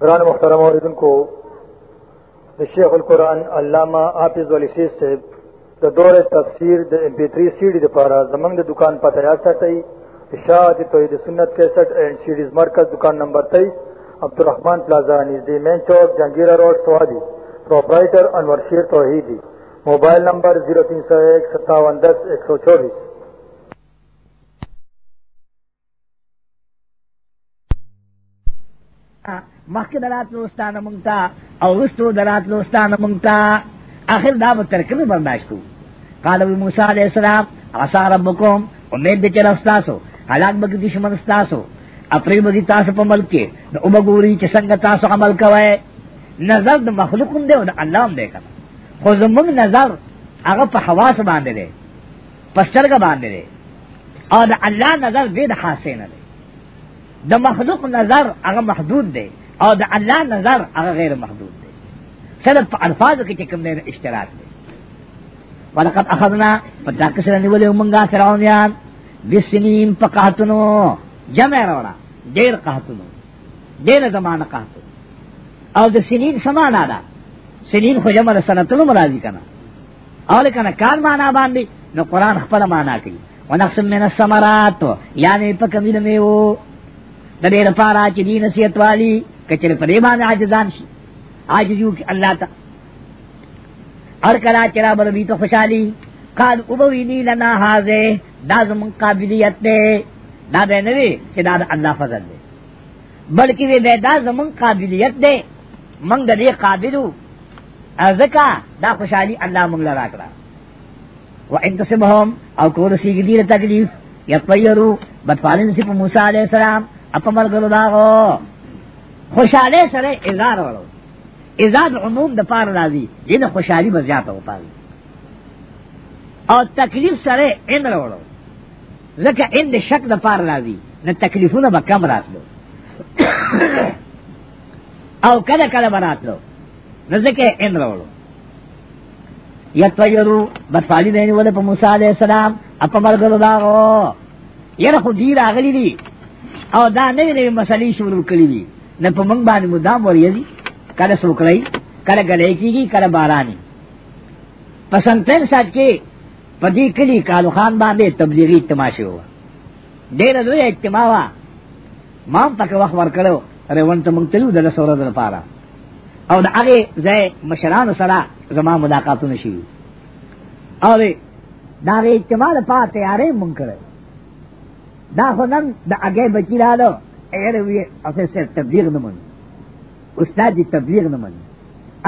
قرآن محترم عوردن کو شیخ القرآن علامہ آپیز والی سیز سے د دور تفسیر د امپی تری سیڈی دپارا زمنگ د دکان پر ریاست تئی اشاعت توحید سنت کیسٹ اینڈ سیڈیز مرکز دکان نمبر تیئیس عبدالرحمان پلازا نزدی مین چوک جہانگیرہ روڈ سوادی پروپرائٹر انور شیر توحیدی موبائل نمبر زیرو تین سو ایک ستاون دس ایک سو چوبیس Uh. مخک درات لوستانه مونتا او رستو درات لوستانه مونتا اخر دا به ترکمه برداشت کو قال ابو موسی علیہ السلام عسى ربكم امید دې چې راستاسو حالات به دشمن استاسو اپری بگی تاسو په ملک کې د وګوري چې څنګه تاسو عمل کوي نظر د مخلوقون دی او د الله هم دی کنه خو زموږ نظر هغه په حواس باندې دی پسترګ باندې دی او د الله نظر دې د خاصه نه دی د مخلوق نظر هغه محدود دی او د الله نظر هغه غیر محدود دی صرف الفاظ کې کوم نه اشتراک دی ولقد اخذنا پتاک سره نیولې مونږه فرعون یان بسنین پکاتنو جمع راوړه ډیر قحتنو ډیر زمانه قحتنو او د سنین سمانا ده سنین خو جمع سنتونو مرادي کنه او لکنه کار معنا باندې نو قران خپل معنا کوي ونقسم من الثمرات یعنی په کمیل میو د دې لپاره چې دین سیت والی کچر پدے باندھ آجزان شی آجزیو کی اللہ تا اور کلا چرا بروی تو خوشحالی قال ابوینی لنا حاضے دا زمن قابلیت دے دا بے نوی چی دا اللہ فضل دے بلکہ وی بے دا زمن قابلیت دے منگ دے قابلو ازکا دا خوشحالی اللہ منگ لرا کرا وانتصبهم او کور سی گدی تکلیف یا پیرو بدفالن سی موسی علیہ السلام اپمل گلو داغو خوشحاله سره اظهار ورو اظهار عموم د پار راضي دین خوشحالي بزیاته و پاره او تکلیف سره ان ورو ځکه ان د شک د پار راضي نه تکلیفونه به کم راتلو او کله کله براتلو نو ځکه ان ورو یتویرو بدفالی دینی ولی پا موسیٰ علیہ السلام اپا مرگلو داغو یره خو دیر آغلی دی او دا نوی نوی مسئلی شروع کلی دی نن په موږ باندې مدام وریږي کله سوکړی کله غلې کیږي کله بارانی پسند تل سات کې پدې کلی کالو خان باندې تبلیغي تماشه و ډېر لوی اجتماع وا ما پکې وخت ورکړو اره ونته موږ تلو د لسوره د لپاره او د هغه ځای مشران سره زما ملاقاتونه شي او دا د اجتماع لپاره تیارې مونږ کړو دا خو نن د هغه بچی رالو ایر ہوئے اور پھر صرف تبلیغ نہ من استاد جی تبلیغ نہ من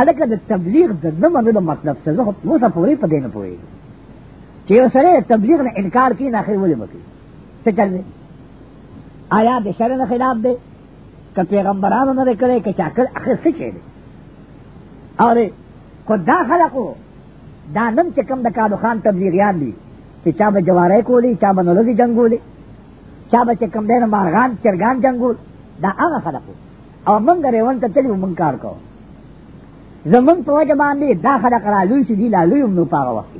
الگ تبلیغ نہ من دا مطلب سے زخم وہ سب پوری پدے نہ پوئے کہ وہ سرے تبلیغ نے انکار کی نہ خیر بولے مکی سے چل دے آیا دے شرع نہ خلاف دے کہ پیغمبرانو نہ کرے کہ چاکر اخر سے چلے اور خدا خلقو دانم چکم دا کالو خان تبلیغیان دی کہ چا به جواره کولی چا به نلوزی جنگولی چا به چې کم دی نو مارغان چرګان جنګول دا هغه خلقو او موږ ریوان ته تللي موږ کار کوو زمونږ په وجه باندې دا خلق را لوی شي دی لا لوی نو پاغه وخت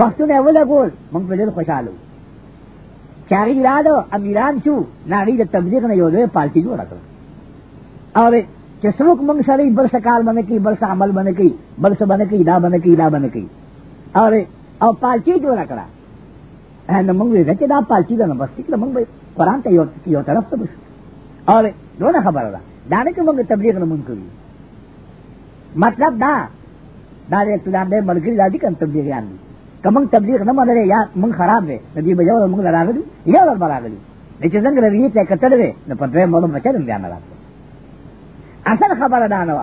وختونه ولګول موږ په ډېر خوشاله چاري راډو امیران شو ناغي د تبلیغ نه یو لوی پالتي جوړ کړ او چې څوک موږ سره بل څه کار باندې کوي بل څه عمل باندې کوي بل څه باندې کوي دا باندې کوي دا باندې کوي او او پالتي جوړ کړه نو موږ ویل چې دا پالچی ده نو بس ټیک ده موږ به قرآن ته یو یو طرف ته بشو اور دونه خبره ده دا نه چې موږ تبلیغ نه مونږ کوي مطلب دا دا دې ته دا دې ملګری دا دي کنه تبلیغ یان دي کمن تبلیغ نه مله یا مونږ خراب دي نبی به یو مونږ راغلی یا ور راغلی د چې څنګه روی ته کتل دي نو په دې مولم بچل بیا نه راځي اصل خبره دا نه و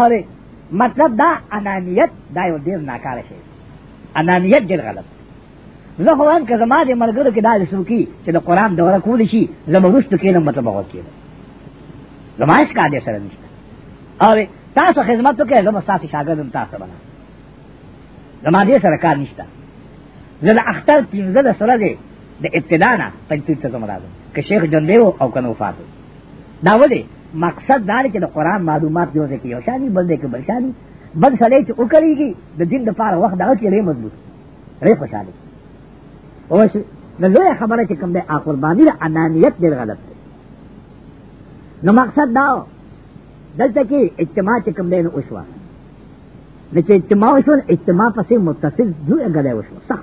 اور مطلب دا انانیت دا یو ډیر ناکاره شی انانیت ډیر غلط زه خو هم که زما د ملګرو کې دا رسم کی چې د قرآن دوره کول شي زه به وروسته کښېنم به ته به غوږ کېږم زما هېڅ کار دې سره نشته او تاسو خدمت وکړئ زه به ستاسو شاګرد یم تاسو به زما دې سره کار نشته زه د اختر پنځه لس ورځې د ابتدا نه پنځتیر ته ځم راځم که شیخ ژوندی و او که نه وفات و دا ولې مقصد دا دی چې د قرآن معلومات یو ځای کې یو شاني بل ځای کې بل شاني بل سړی چې وکړېږي د دین دپاره وخت دغه کې ری مضبوط ری خوشحالي اوش نو لوی خبره چې کوم دی آ قربانی دا انانیت ډیر غلط دی نو مقصد دا دلته کې اجتماع چې کوم دی نو اوشوا نو چې اجتماع وشو اجتماع پسې متصل جو غلې وشو صح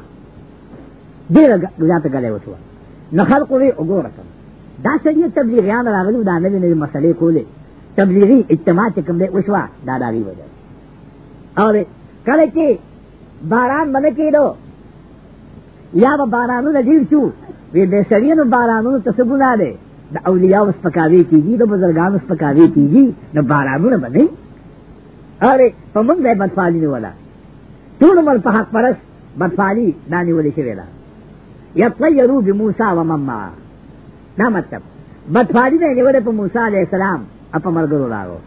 ډیر غلط غلې وشو نو خلق وی وګوره دا څنګه تبلیغیان راغلي دا نه نه مسلې کولې تبلیغی اجتماع چې کوم دی اوشوا دا دا وی وځه اور کله چې باران باندې کېدو یا به بارانونه ډیر شو وی د شریانو بارانونو ته څه دی د اولیاء سپکاوی کیږي د بزرګانو سپکاوی کیږي د بارانونه باندې اره په موږ به بدفالی نه ولا ټول عمر په حق پرس بدفالی دانی ولې شوی دا یطیرو بموسی و مما دا مطلب بدفالی نه نیولې په موسی علی السلام اپا مرګرو راغو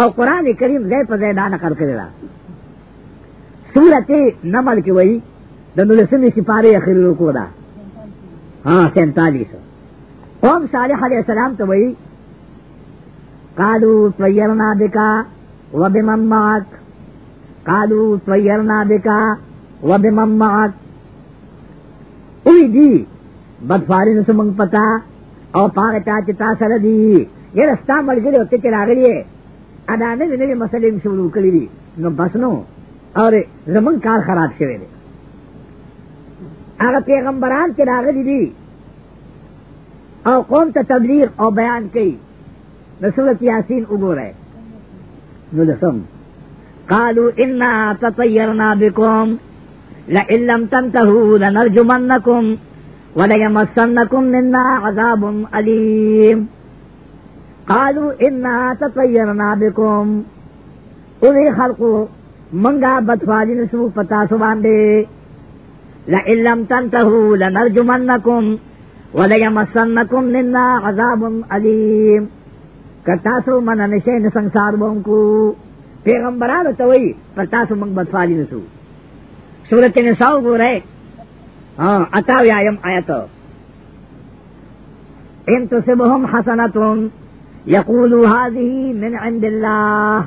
او قران کریم ځای په ځای دا نقل کړی دا سورته نمل کې وایي د نولسمې سپاره اخر رکو ده ہاں سینتالیس قوم صالح علیہ السلام تو وہی کالو تویرنا بکا و بمماک کالو تویرنا بکا و بمماک اوی دی بدفاری نسو منگ پتا او پاگتا چتا سر دی یہ رستہ مل گلی ہوتے چلا گلی ہے ادانے دنے مسئلے میں شروع کری دی نو بس نو اور زمن کار خراب شوئے دی اگر پیغمبران کے راغ دی اور قوم تو تبلیغ اور بیان کی نصورت یاسین ابو رہے کالو انا تیرنا بکوم لم تن تہ نر جمن نکم ولی مسن نکم عذاب علیم کالو انا تیرنا بکوم اوی خلقو منگا بتوالی نسو پتا سبان دے لئن لم تنتهوا لنرجمنكم وليمسنكم منا عذاب علیم کتا سو من نشه نه ਸੰسار بونکو پیغمبرانو ته وی پر تاسو موږ بدفالی نسو سورۃ النساء ګوره ها اتا ویم آیت ان تصبهم حسنه یقولوا هذه من عند الله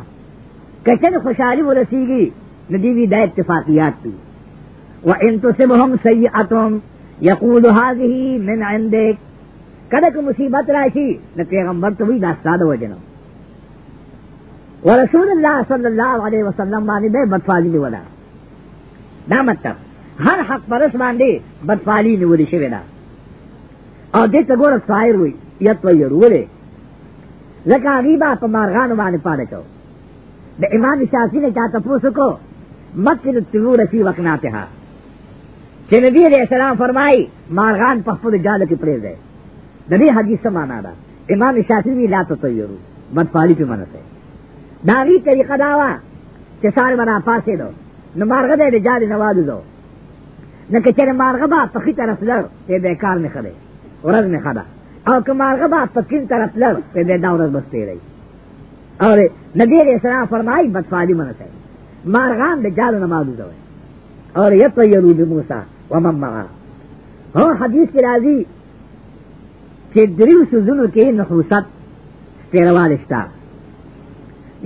کچن خوشالی ورسیږي ندی وی د اتفاقیات دي وان تصبهم سیئتهم یقول هذه من عندك کله کو مصیبت راشي نو پیغمبر ته وی دا ساده وجنو ورسول الله صلی الله علیه وسلم باندې به بدفالی دی ولا دا مطلب هر حق پرس باندې بدفالی نیول شوی دا او دې ته ګوره صایر وي یت وي ورولې لکه غیبا په مارغان باندې پاره کو د امام شافعی نه چاته پوسو کو مکه د تیور فی وقناتها کہ نبی علیہ السلام فرمائی مارغان پخپد جال کی پریز ہے نبی حدیث سے مانا دا امام شاطر بھی لاتا تو یورو بد پالی پہ منت ہے داغی طریقہ داوا کہ سار بنا پاسے دو نہ مارغ دے دے جال نواز دو نہ کہ چلے مارغ با پخی طرف لڑ تے بیکار میں کھڑے عورت میں کھڑا اور کہ مارغ با پکن طرف لڑ تے بے داورت بستے رہی اور نبی علیہ السلام فرمائی بد پالی منت ہے مارغان دے جال نواز دو اور یہ تو یرو موسیٰ ومن معا ہاں حدیث کی راضی کہ دریو سزنو کی نحوست ستیروال اشتا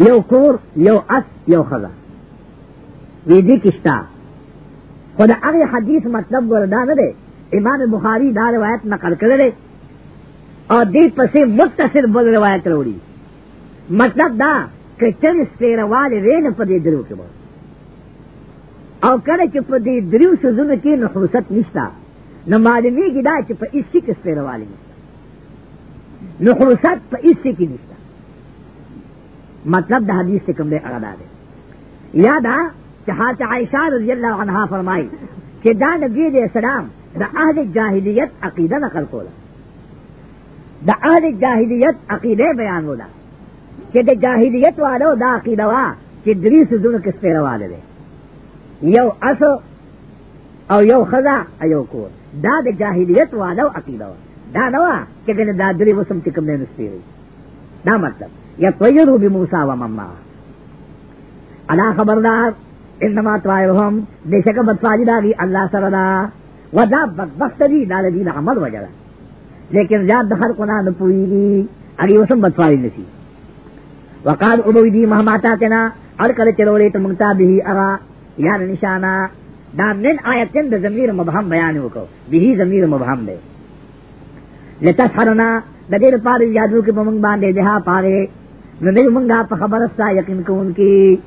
یو کور یو اس یو خضا ویدی کشتا خدا اغی حدیث مطلب گردانه ده امام بخاری دا روایت نقل کرده اور دی پسی متصل بل روایت روڑی مطلب دا کہ چن ستیروال رین پا دی درو کی بول او کله چې په دې دریو سوزونو کې نحوست نشتا نو معلومی کی دا چې په اسی کې سپیروالی نشتا نحوست په اسی کې نشتا مطلب د حدیث ته کوم دی اړه ده یا دا چې حضرت عائشہ رضی الله عنها فرمایي چې دا نبی دې سلام د اهل جاهلیت عقیده نقل کوله د اهل جاهلیت عقیده بیان ولا چې د جاهلیت والو دا عقیده وا چې دریو سوزونو کې سپیروالی دی یو اسو او یو خزا ایو کور دا د جاهلیت واده او عقیده دا نو چې کنه دا درې وسم چې کوم نه نستی دا مطلب یا طیرو بی موسی و مما انا خبردار انما طائرهم بشک بدفاجی داغی اللہ سردا و دا بدبخت دی دا لدین عمل وجرا لیکن زیاد دخل قنا نپوئی دی اگی وسم بدفاجی نسی وقال ابوی دی مہماتا تنا ارکل چلولی تمنگتا بھی ارا یا نشانه دا من آیتن د ضمیر مبهم بیان وکړو به ضمیر مبهم دی لتسحرنا د دې لپاره یادو کې موږ باندې ده پاره نو دې موږ په خبره ستا یقین کوونکی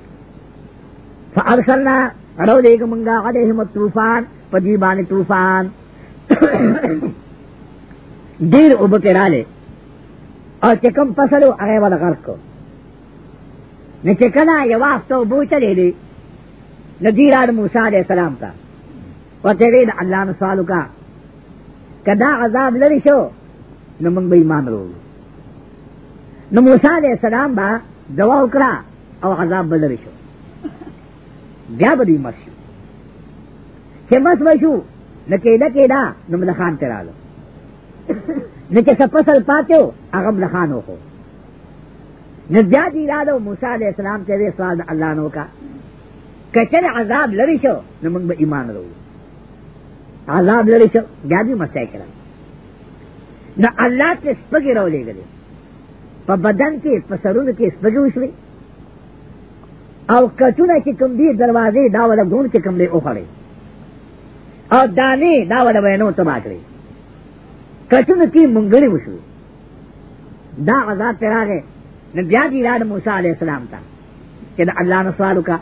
فارسلنا اړو دې موږ عليهم طوفان په دې باندې طوفان ډیر وبکراله او چې کوم فصل هغه ولا غرق نو چې کله یو واسطه بوچلې دي نذیرہ موسیٰ علیہ السلام کا و تیرے دا اللہ نے سوالو کا کدا عذاب لری شو نو منگ با ایمان رو نو موسیٰ علیہ السلام با دوا اکرا او عذاب بلری شو بیا با دی مس شو چه مس بشو نو کیدا کیدا نو ملخان ترالو نو چه سپسل پاتے ہو اغم لخانو کو نو بیا دی لادو موسیٰ علیہ السلام تیرے سوال دا اللہ نو کا کچر عذاب لری شو نو موږ به ایمان ورو عذاب لری شو بیا دې مسای کړه نو الله ته سپګې راولې غلې په بدن کې په سرونو کې سپګې وشوي او کټونه چې کوم دی دروازې دا ولا ګون چې کوم دی اوخړې او دانې دا ولا وینو ته ماکړې کټونه کې مونګړې وشو دا عذاب پیراغه نو بیا دې راډ موسی عليه السلام ته چې الله نو سوال وکړه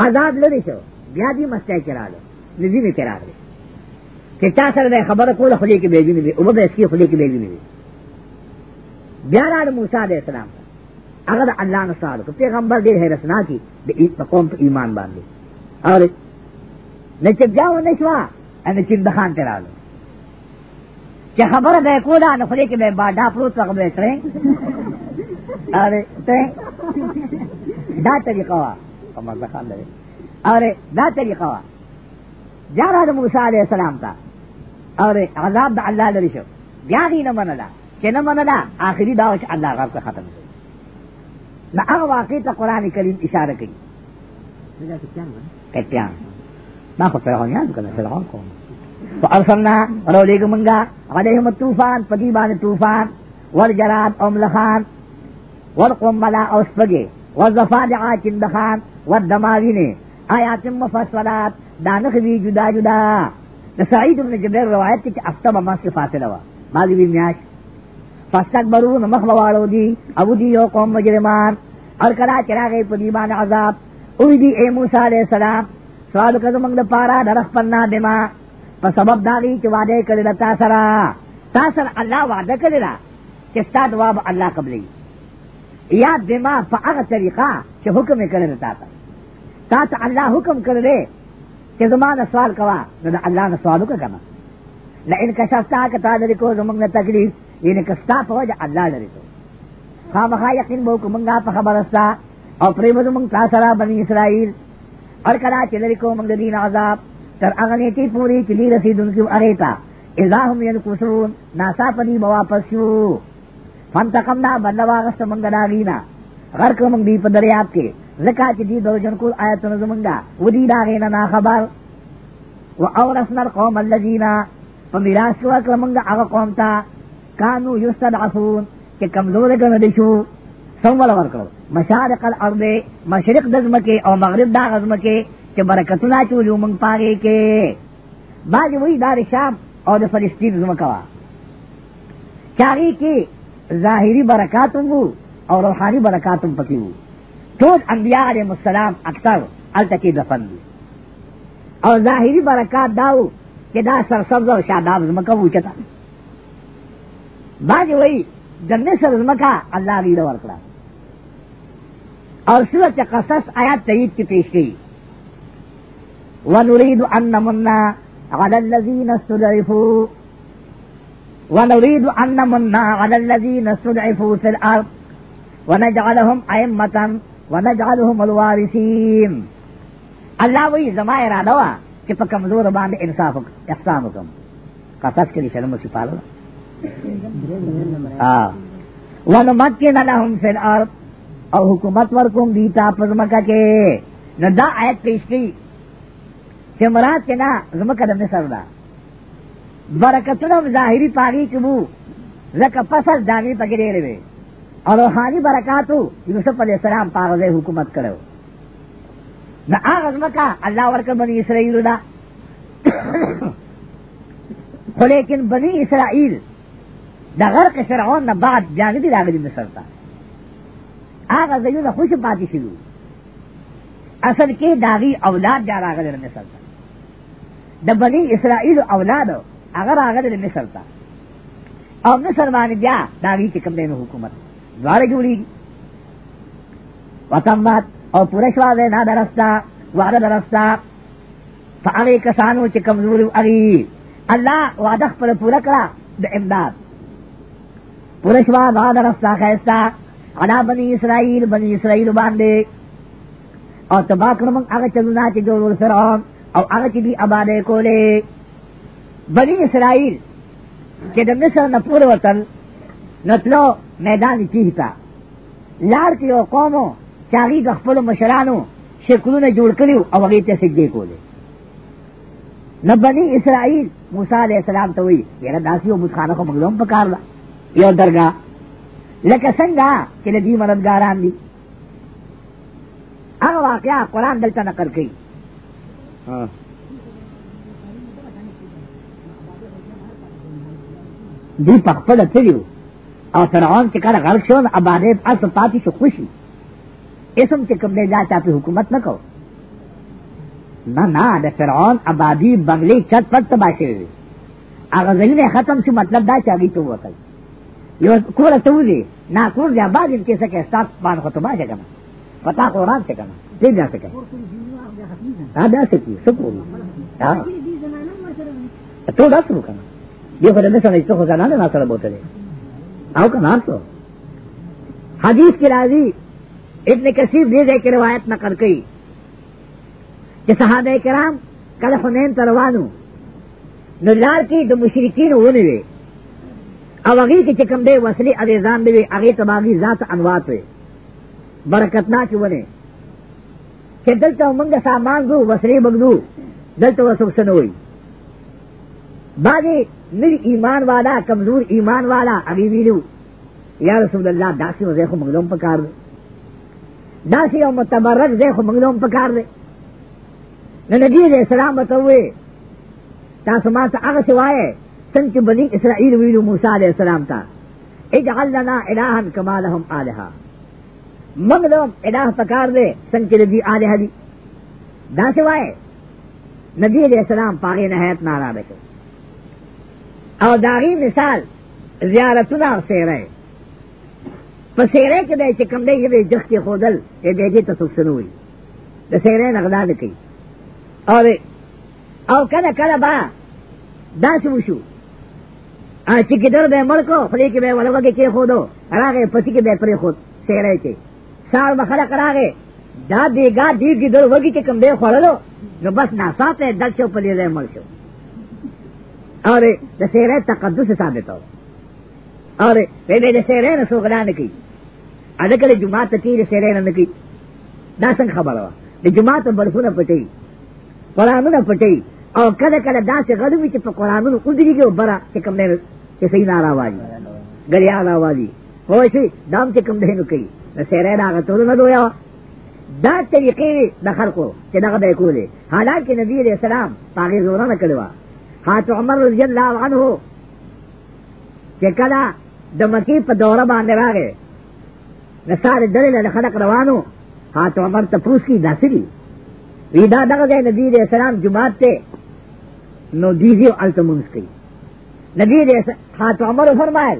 عذاب لري شو بیا دې مستی کې راغله نزی کې راغله چې چا سره خبره کوله خلی کې بیجی نه وي او به اسکی خلی کې بیجی نه وي بیا راغله موسی عليه السلام هغه د الله نه سوال کوي پیغمبر دې هي رسنا کی د قوم په ایمان باندې اور نه چې جاو نشوا ان چې د خان ته راغله چې خبره به کوله نه خلی کې به باډا پروت هغه به کړې اره ته دا طریقه په مزه خان دی اور دا طریقه وا جارا د موسی علیہ السلام ته اور عذاب د الله لري شو بیا غي نه منلا چې نه منلا اخري دا چې الله غرب ته ختم شي نه هغه واقع ته قران کریم اشاره کوي کټیان ما خو فرعون یاد کړه فرعون کوم فارسلنا رولېګ منګه عليهم الطوفان پدی باندې طوفان والجراد او ملخان والقملا او سپګي والضفادع چندخان والدماوی نے آیات مفصلات دانخ بھی جدا جدا دا سعید ابن جبیر روایت تی چا افتب امس کے فاصلہ وا ماضی بھی میاش فاستک برو نمخ موالو دی ابو دی یو قوم مجرمان اور کرا چرا گئی پدیبان عذاب اوی دی اے موسیٰ علیہ السلام سوال کدو منگ دا پارا درخ پننا دما پس سبب داغی چا وعدے کردہ تاثرہ تاثر اللہ وعدہ کردہ چستا دواب اللہ قبلی یا دما پا اغا طریقہ چا حکم کردہ تاثرہ تا تا اللہ حکم کر دے کہ زمان اسوال کوا تو دا اللہ نسوال کا کما لئن کشفتا کہ تا دلی کو زمان تکلیف یعنی کستا پا ہو جا اللہ لگی کو خام خا یقین بوکو منگا پا خبر اسلا او پریمو زمان تا سرا بنی اسرائیل اور کرا چی لگی کو منگ دین عذاب تر اغنیتی پوری چی لی رسید ان کیو اریتا اللہ ہم یعنی کسرون ناسا پا دی بوا پسیو فانتقمنا بنا واغست منگ دا دینا غرق منگ دی پا دریاب کے زکا چې دی دو جن کو آیتونه زمونږه ودي دا غینا نا خبر و اورثنا القوم الذين فميراث وکړه مونږه هغه قوم ته کانو یستضعفون چې کمزور ګڼل شو سمول ورکړو مشارق الارض مشرق دزمکه او مغرب دا غزمکه چې برکتونه چولې مونږ پاره کې باج وی دار شام او د فلسطین زمکوا چاغي کې ظاهری برکاتم وو او روحانی برکاتم پکې وو ټول انبیاء علیهم السلام اکثر الته کې دفن دي او ظاهری برکات داو چې دا سرسبز او شاداب زمکه وچتا باندې وای د نسر زمکه الله دې ورکړه او سورۃ قصص آیات تایید کې پیش کړي ونريد ان نمنا على الذين استضعفوا ونريد ان نمنا على الذين استضعفوا في الارض ونجعلهم ائمه ونجعلهم الوارثین الله وی زما اراده وا چې په کمزور باندې انصاف احسان وکم قصص کې شرم سی پالو ها ونمکن لهم فی الارض او حکومت ورکوم دیتا پزمکا کې نو دا آیت پیش کی چې مراد کې نه زمکه د مصر دا برکتونه ظاهری پاغي کبو زکه پسل داغي پکې لري اور روحانی برکاتو یوسف علیہ السلام پاغذ حکومت کرو دا آغاز مکا اللہ ورکا بنی اسرائیل دا خو لیکن بنی اسرائیل دا غرق فرعون نا بعد جانبی راگلی مصر تا آغاز دیو دا خوش پاتی شروع اصل کے داغی اولاد جا راگلی مصر تا دا بنی اسرائیل اولادو اگر آگلی مصر تا او مصر مانی بیا داغی چکم دینو حکومت تا دوارے جوڑی گی وطن بات اور پورش واضح نہ درستہ وعدہ درستہ فعلی کسانو چکم کمزور و اللہ وعدہ پر پورا کرا بے امداد پورش واضح نہ درستہ خیستہ علا بنی اسرائیل بنی اسرائیل باندے اور تباہ من اگر چلنا چی جو رو سرعون اور اگر چی بھی آبادے کو لے بنی اسرائیل چی دمیسر نپور وطن نتلو میدان چیه تا لار کې یو قومو چاغي د خپل مشرانو شکلونه جوړ کړیو او هغه ته سجدي کولې نه بني اسرائیل موسی عليه السلام ته وی یره داسي او مسخانه خو مغلوم پکار دا یو درګه لکه څنګه چې دې مددګاران دي هغه واقعیا قران دلته نقل کړي دی په خپل تلو او فرعون چې کله غرق شو اباده اس پاتې شو خوشي اسم چې کوم دی دا چا په حکومت نه کو نه نه د فرعون آبادی بغلی چت پت تباشي هغه ځینې ختم شو مطلب دا چې هغه ته وکړ یو کور ته وځي نه کور دی آباد کې څه کې ستاسو باندې خو تباشي کنه پتا کو راځي کنه دې دا څه کنه دا دا څه کی څه کو ها ته دا څه کنه دغه د نسانه څه خزانه نه سره بوتلې او کنا تو حدیث کی راضی ابن کثیر دے دے کے روایت نقل کئی کہ صحابہ کرام کل حنین تروانو نو لار کی دو مشرکین ہونے وے او اگی کی چکم دے وصلی عزیزان دے وے اگی تباغی ذات انوات وے برکتنا چونے کہ دلتا منگا سامان دو وصلی مگدو دلتا وسوسن ہوئی بعضی نری ایمان والا کمزور ایمان والا ابھی ویلو یا رسول اللہ داسی و زیخو منگلوم پکار دے داسی و متبرک زیخو منگلوم پکار دے نو نبی علیہ السلام بتوئے تاسو ما تا اغا سوائے سنچ بنی اسرائیل ویلو موسیٰ علیہ السلام تا اجعل لنا الہن کما لہم آلہا منگلوم الہ پکار دے سنچ نبی آلہا دی دا سوائے نبی علیہ السلام پاگے نہیت نارا بشو او داغی مثال زیارتنا سیرے پا سیرے کے دے چکم دے یہ جخت خودل یہ دے دی تصف سنوئی دا سیرے نغدا دکی اور او کله کله با داس وشو ا چې کدر به ملکو خلی کې به ولوګه کې خودو راغه پتی کې به پرې خود سیرے کې سال بخره راغه دا دیګا دی کدر وګی چې کم به خړلو نو بس ناسا ته دل شو پلي له ملکو اور د سیرے تقدس ثابت ہو اور ویلے د سیرے نہ سو غلا نکی ادکل جمعہ تکی د سیرے نہ نکی دا څنګه خبره وا د جمعہ ته برخونه پټي قرانونه پټي او کله کله دا څه غړو چې په قرانونو وګړيږي او برا چې کوم نه چې صحیح نه راوایي غړیا راوایي وای شي دام چې کوم دینو کوي د سیرے دا غتول نه دویا دا طریقې د خلکو چې دغه به کولې حالانکه نبی رسول الله پاګه زورانه کړوا حضرت عمر رضی الله عنه چې کله د مکی په دوره باندې راغی نصار دلیل د خلق روانو حضرت عمر ته پوښتنه داسري وی دا دغه ځای نبی دې سلام جمعات ته نو دیزیو التمونس کوي نبی دې حضرت عمر فرمایل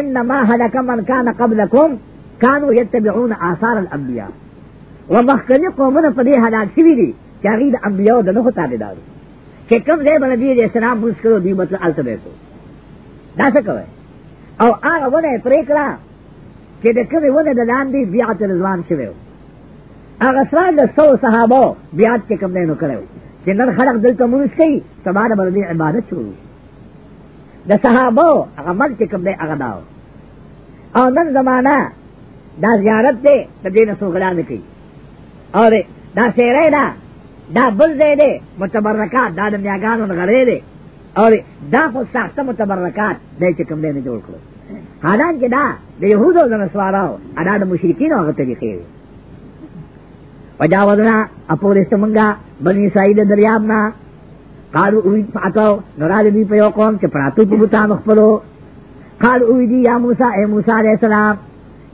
انما هلك من كان قبلكم كانوا يتبعون آثار الانبياء ومخکنی قومونه په دې هلاک شوي دي چې هغوی د انبیاو د نښو تابعدار دي چې کوم ځای باندې دی اسلام موږ کړو دی مطلب الته به کو دا څه کوي او هغه ونه پرې کړه چې د کومې ونه د لاندې بیا تر ځوان شوی هغه سره د سو صحابه بیا چې کوم نه نو کړو چې نن خلق دلته موږ کوي سبحان باندې عبادت شروع د صحابه هغه مرګ چې کوم نه هغه داو او نن زمانہ دا زیارت دی د دین سو غلا نه کوي اور دا شعر نه دا بل ځای دی متبرکات دا د میاګانو غړې دی او دا خو سخته متبرکات دی چې کوم دی نه جوړ کړو حالانکه دا د یهودو د نسواراو ادا د مشرکین هغه طریقې دی وجاوزنا اپورست منگا بنی سعید دریابنا قالو اوی پاتو نرال بی پیو قوم چه پراتو پو بتان اخپلو قالو اوی دی یا موسیٰ اے موسیٰ علیہ السلام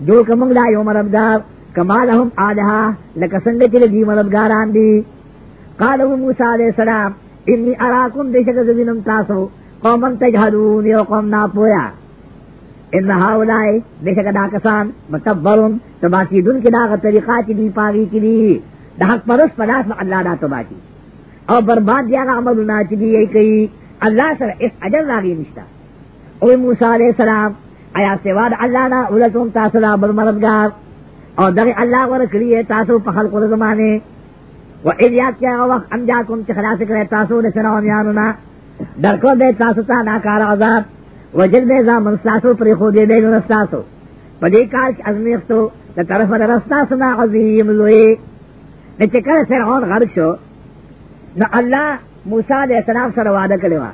جو کمنگ دا یوم ربدار کما لهم آلہا لکسنگ چل دی مربگاران دی قالو موسی علیہ السلام انی اراکم بشک زوینم تاسو قوم تجهلون یو قوم نا پویا ان هاولای بشک دا کسان متبرون تباسی دن کی دا طریقہ چی دی پاوی کی دی دا حق پرس پلاس اللہ دا تباکی او برباد دیا عملنا چی دی یی کئی اللہ سر اس اجر راغی نشتا او موسی علیہ السلام آیا سوا دا اللہ نا اولتون تاسو دا برمردگار او دغی اللہ ورکڑی تاسو پخل کو زمانے و ایلیات کیا وقت انجا کم چی خلاص کرے تاسو لسنا امیانونا درکو بے تاسو تا ناکار عذاب و جل بے زامن ساسو پری خودی بے نرستاسو پدی کاش ازمیختو لطرف نرستاسنا عظیم لوئی نچکر سرعون غرق شو نو اللہ موسیٰ علیہ السلام سر وعدہ کلوا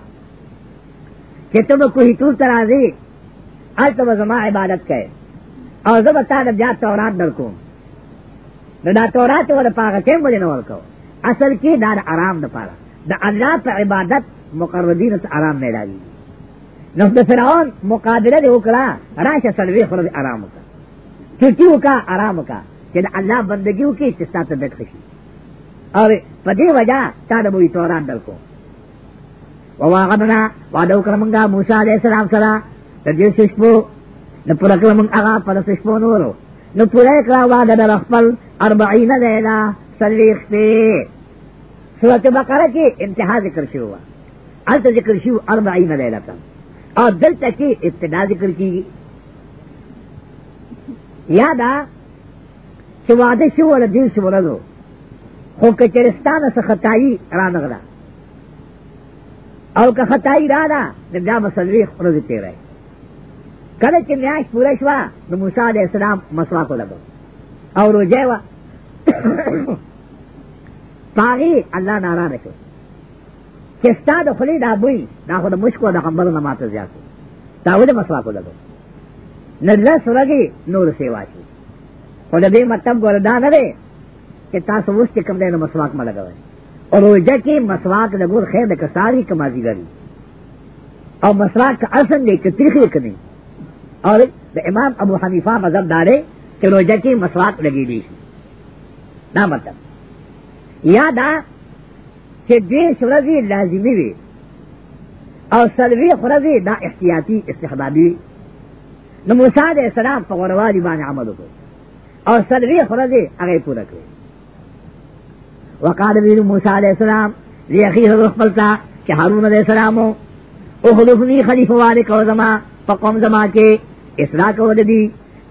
کہ تم کوئی تور ترازی آج تم زما عبادت کئے اور زب تا نبیات تورات درکوم نو دا تورات ول پاغه ټیم ولې نه ورکو اصل کې دا آرام نه پاره د الله په عبادت مقربین ته آرام میلاوي نو د فرعون مقابله دی وکړه راشه سلوي خو آرام وکړه چټي وکړه آرام وکړه چې د الله بندګي وکړي چې ستاسو د خوشي او په دې وجہ تا د موي تورات دلکو وواغدنا وعدو کرمنگا موسیٰ علیہ السلام سره د دې شپو د پرکلمنګ هغه پر شپو نورو نو پوره کړه وعده در خپل 40 لیلا سلیخ دی سورۃ بقره کې انتها ذکر شوی و البته ذکر شوی 40 لیلا تا او دلته کې ابتدا ذکر کیږي یادا چې وعده شو ول دې شو ورنو خو کچرستانه څخه خدای را نغلا او که خدای را ده دا مسلې خروج تیرای کله چې میاش پوره شو نو موسی علیہ السلام مسواک ولګو او روزه وا پاری الله ناراضه شو چې ستاد خلی دا بوي دا خو د مشکو د خبر نه ماته زیات دا ولې مسواک ولګو نزله سرګي نور سیوا شي خو دې مطلب ګوردا نه دی چې تاسو اوس کوم دې مسواک ما لګوي او روزه کې مسواک لګور خیر د کساری کمازی لري او مسواک اصل دې کې تاریخ کې نه اور دا امام ابو حنیفہ مذہب دارے چلو جکی مسواک لگی دی دا مطلب یا دا کہ دیش رضی لازمی وی اور سلوی خرضی دا احتیاطی استحبابی نو موسی علیہ السلام په غروالی باندې عمل وکړ او سلوی خرضی هغه پوره کړ وقال بیر موسی علیہ السلام لیخیه رخلتا کہ هارون علیہ السلام او خلفنی خلیفہ والے کو زما په قوم زما کې اصلاح کول دی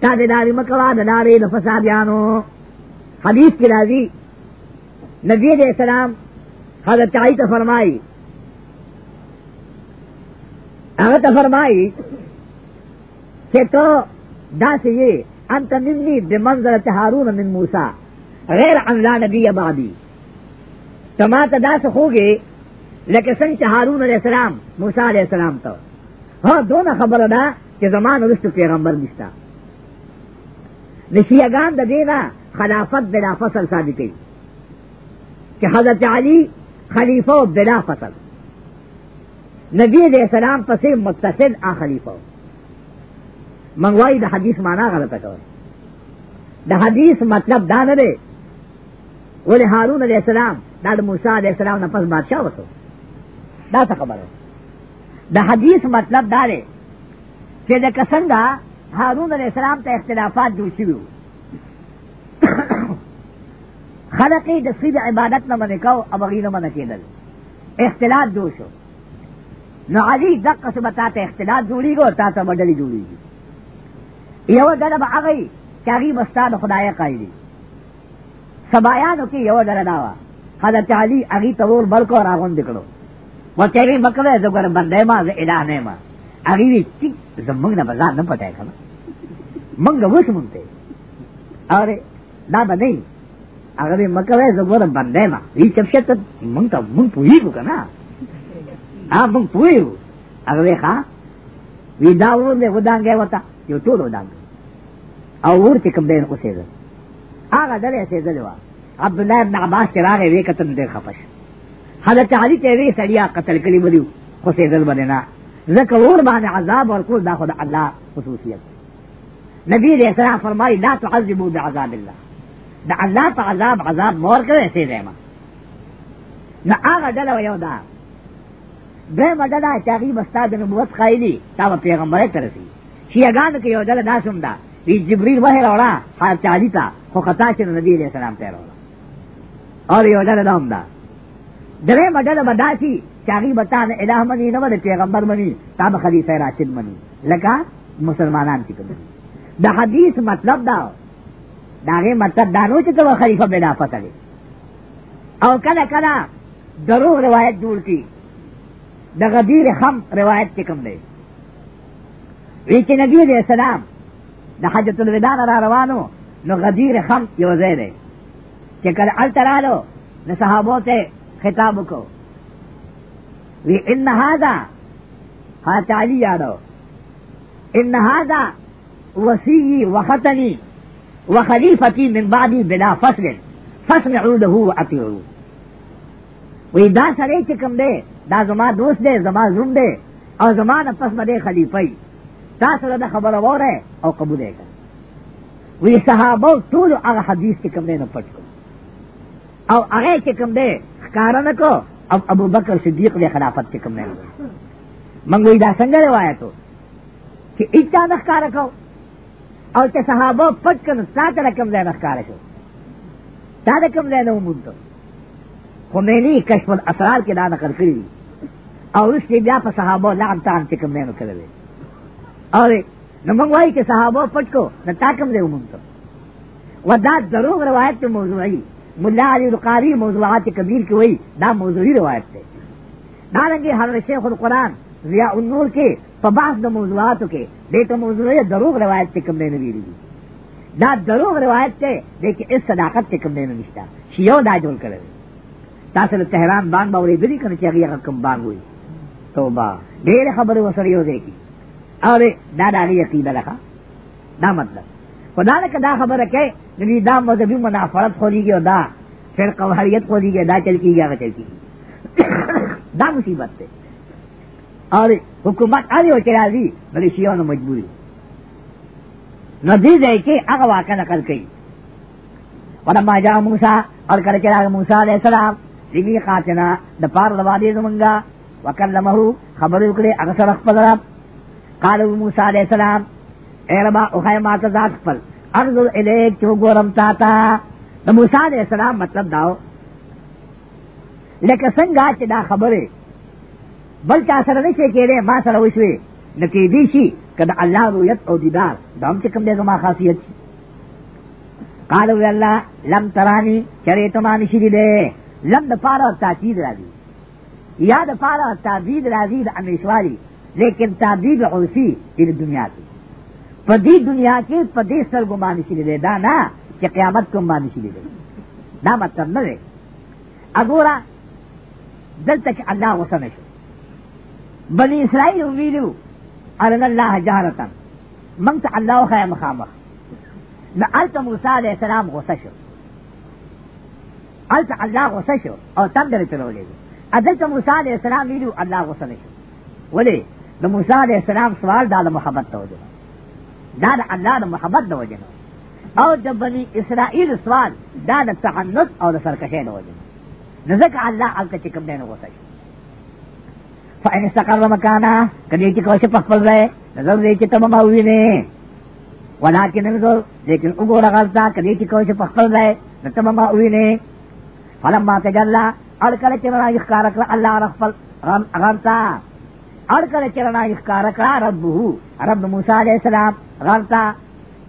تا دې داري مکوا د داري د فسادیانو حدیث کې راځي نبی دې سلام حضرت عائشہ فرمایي هغه ته فرمایي چې ته دا سي انت مني بمنزله هارون من موسی غیر ان لا نبی بعدي تما ته دا څه خوږي لکه څنګه هارون علیہ السلام موسی علیہ السلام ته ها دونه خبره ده چې زمان رست پیغمبر نشتا نشیگان دا دینا خلافت بلا فصل ثابتی کہ حضرت علی خلیفہ بلا فصل نبی علیہ السلام پسے متصل آ خلیفہ منگوائی دا حدیث مانا غلط کر دا حدیث مطلب دا نہ دے بولے ہارون علیہ السلام دا دا موسیٰ علیہ السلام نفس بادشاہ وسو دا تا خبر دا حدیث مطلب دا دے چې د کسنګه هارون علیہ السلام ته اختلافات جوړ شوي وو خلق یې د سید عبادت نه منې کو او هغې نه منع کېدل اختلاف جوړ شو نو علي دقه څه به تا ته اختلاف جوړېږي او تا ته به ډلې جوړېږي یوه ډله به هغه وي چې هغې به ستا د خدایه قایلي سبایانو کې یوه ډله دا وه حضرت علي هغې ته ور بل کړو راغونډې کړو ورته یې مکړی زه ګورم بندی ما زه اله نه یم هغې وي ټیک زمونږ نه بازار نه پټای کړه مونږ اوس مونږ ته اره دا باندې هغه مکه وای زګور باندې ما وی چپشت مونږ ته مونږ پوي کو کنه ها مونږ پوي هغه ښا وی دا ورته ودانګه وتا یو ټول ودانګ او ورته کوم دین اوسې ده هغه دلې سې ده عبد الله بن عباس چې راغی وې کتن دې خپش حضرت علی ته وی سړیا قتل کلی بده خو سې دل باندې نه ذکر اور باندې عذاب ورکول دا خود الله خصوصیت نبی علیہ السلام فرمائی لا تعذبوا بعذاب الله دا الله په عذاب عذاب مور کړی سي دیما نو هغه دله یو دا به مددا چاغي بستا د نبوت خایلی تا پیغمبر ترسي شیعاګان کې یو دله داسوم دا وی جبريل وه راوړه حال چالي تا خو خطا چې نبی علیہ السلام ته راوړه اور یو دله دام دا, دا درې مدد بداسي چاغي بتا نه الہ منی نه ود پیغمبر منی تاب خلیفہ راشد منی لکه مسلمانان چې کوم دا حدیث مطلب دا داغه مطلب دانو چې کوم خلیفہ بنا پتلې او کله کله درو روایت جوړ کی د غدیر خم روایت چې کوم دی وی چې نبی دې سلام د حجۃ الوداع را روانو نو غدیر خم یو ځای دی چې کله ال ترالو نه صحابو ته خطاب کو وی ان هاذا ها تعالی یادو ان هاذا وصی وختنی وخلیفتی من بعدی بلا فصل فسمعوا له واطیعوا وی دا سره چې کوم دی دا زما دوست دی زما زوم دی او زما د پس باندې خلیفای دا سره د خبره وره او قبول یې وی صحابه ټول هغه حدیث چې کوم دی نه پټ او هغه چې کوم دی اخکارا نکو اب ابو بکر صدیق دے خلافت چکم نے منگوئی دا سنگ روایتو کہ اچا نخکارا کو او چا صحابہ پت کن سات رکم دے نخکارا شو تا رکم دے نومون تو خمیلی کشف الاسرار کے دا نقل کری دی اور اس نے بیا پا صحابہ لعن تان چکم نے نکل دے اور نمانگوائی چا صحابہ پت کو نتاکم دے نومون تو ودا دروغ روایت موضوعی ملا علی القاری موضوعات کبیر کی ہوئی دا موضوعی روایت تے دارنگی حضرت شیخ القرآن ضیاء النور کے فباس دا موضوعاتو کے دے تو موضوع دروغ روایت تے کم نے نبی دی دا دروغ روایت تے دے کہ اس صداقت تے کم نے نشتا شیو دا جول کرے تاصل تہران بان باوری دلی کنے چاہیے کم بان ہوئی توبہ دیر خبر وسریو دے کی اور دا دا عقیدہ رکھا دا مطلب خدا لکه دا خبره کوي نو دا مذهبي منافرت خوريږي او دا فرقه او حریت خوريږي دا چل کیږي هغه چل کیږي دا مصیبت ده اور حکومت آلی وچی راضی بلی شیعون مجبوری نو دی دے کے اگا واقع نقل کئی ولما جا موسیٰ اور کرچ راگ موسیٰ علیہ السلام لیمی قاتنا دپار دوادی زمنگا وکلمہو خبر اکڑے اغسر اخفل رب قالو موسیٰ علیہ السلام اے ربا اخیمات ذات اخفل انظر الیک چو گورم تاتا دا موسیٰ علیہ السلام مطلب داو لکه څنګه چې دا خبره بل چا سره نشي کېدې ما سره وشوي نکې دي شي کله الله رویت او دیدار دا هم چې کوم دې ما خاصیت شي قالو وی الله لم ترانی چرې ته ما نشي دې لم د پاره تاکید راځي یا د پاره تعبید راځي د امیشوالي لیکن تعبید عرفي د دنیا کې پدی دنیا کے پدی سر کو مانشی لے دے دا نا کہ قیامت کو مانشی لے دے دا مطلب نہ دے اگورا دل تک اللہ غصہ نشو بنی اسرائیل ویلو ارن اللہ جہرتا منگت اللہ خیر مخامخ نہ الت موسیٰ علیہ السلام غصہ شو الت اللہ غصہ شو اور تم در چلو لے گے ادلت موسیٰ علیہ السلام ویلو اللہ غصہ نشو ولی نہ موسیٰ علیہ السلام سوال دال محمد تو دے دا د الله د محبت د وجه او د بني اسرائیل سوال دا د تعنت او د سرکشۍ د وجه نه ځکه الله هلته چې کوم دی نو غوسه شي فإن استقر مکانا کدی چې کوشش په خپل ځای نظر دې چې تمام ویني ولكن انظر لیکن وګوره غلطا کدی چې کوشش په خپل ځای نو تمام ویني فلما تجلى الکل چې راځي خارق الله رخل غم غمتا اڑ کر چرنا اخکار کرا رب رب موسی علیہ السلام غلطا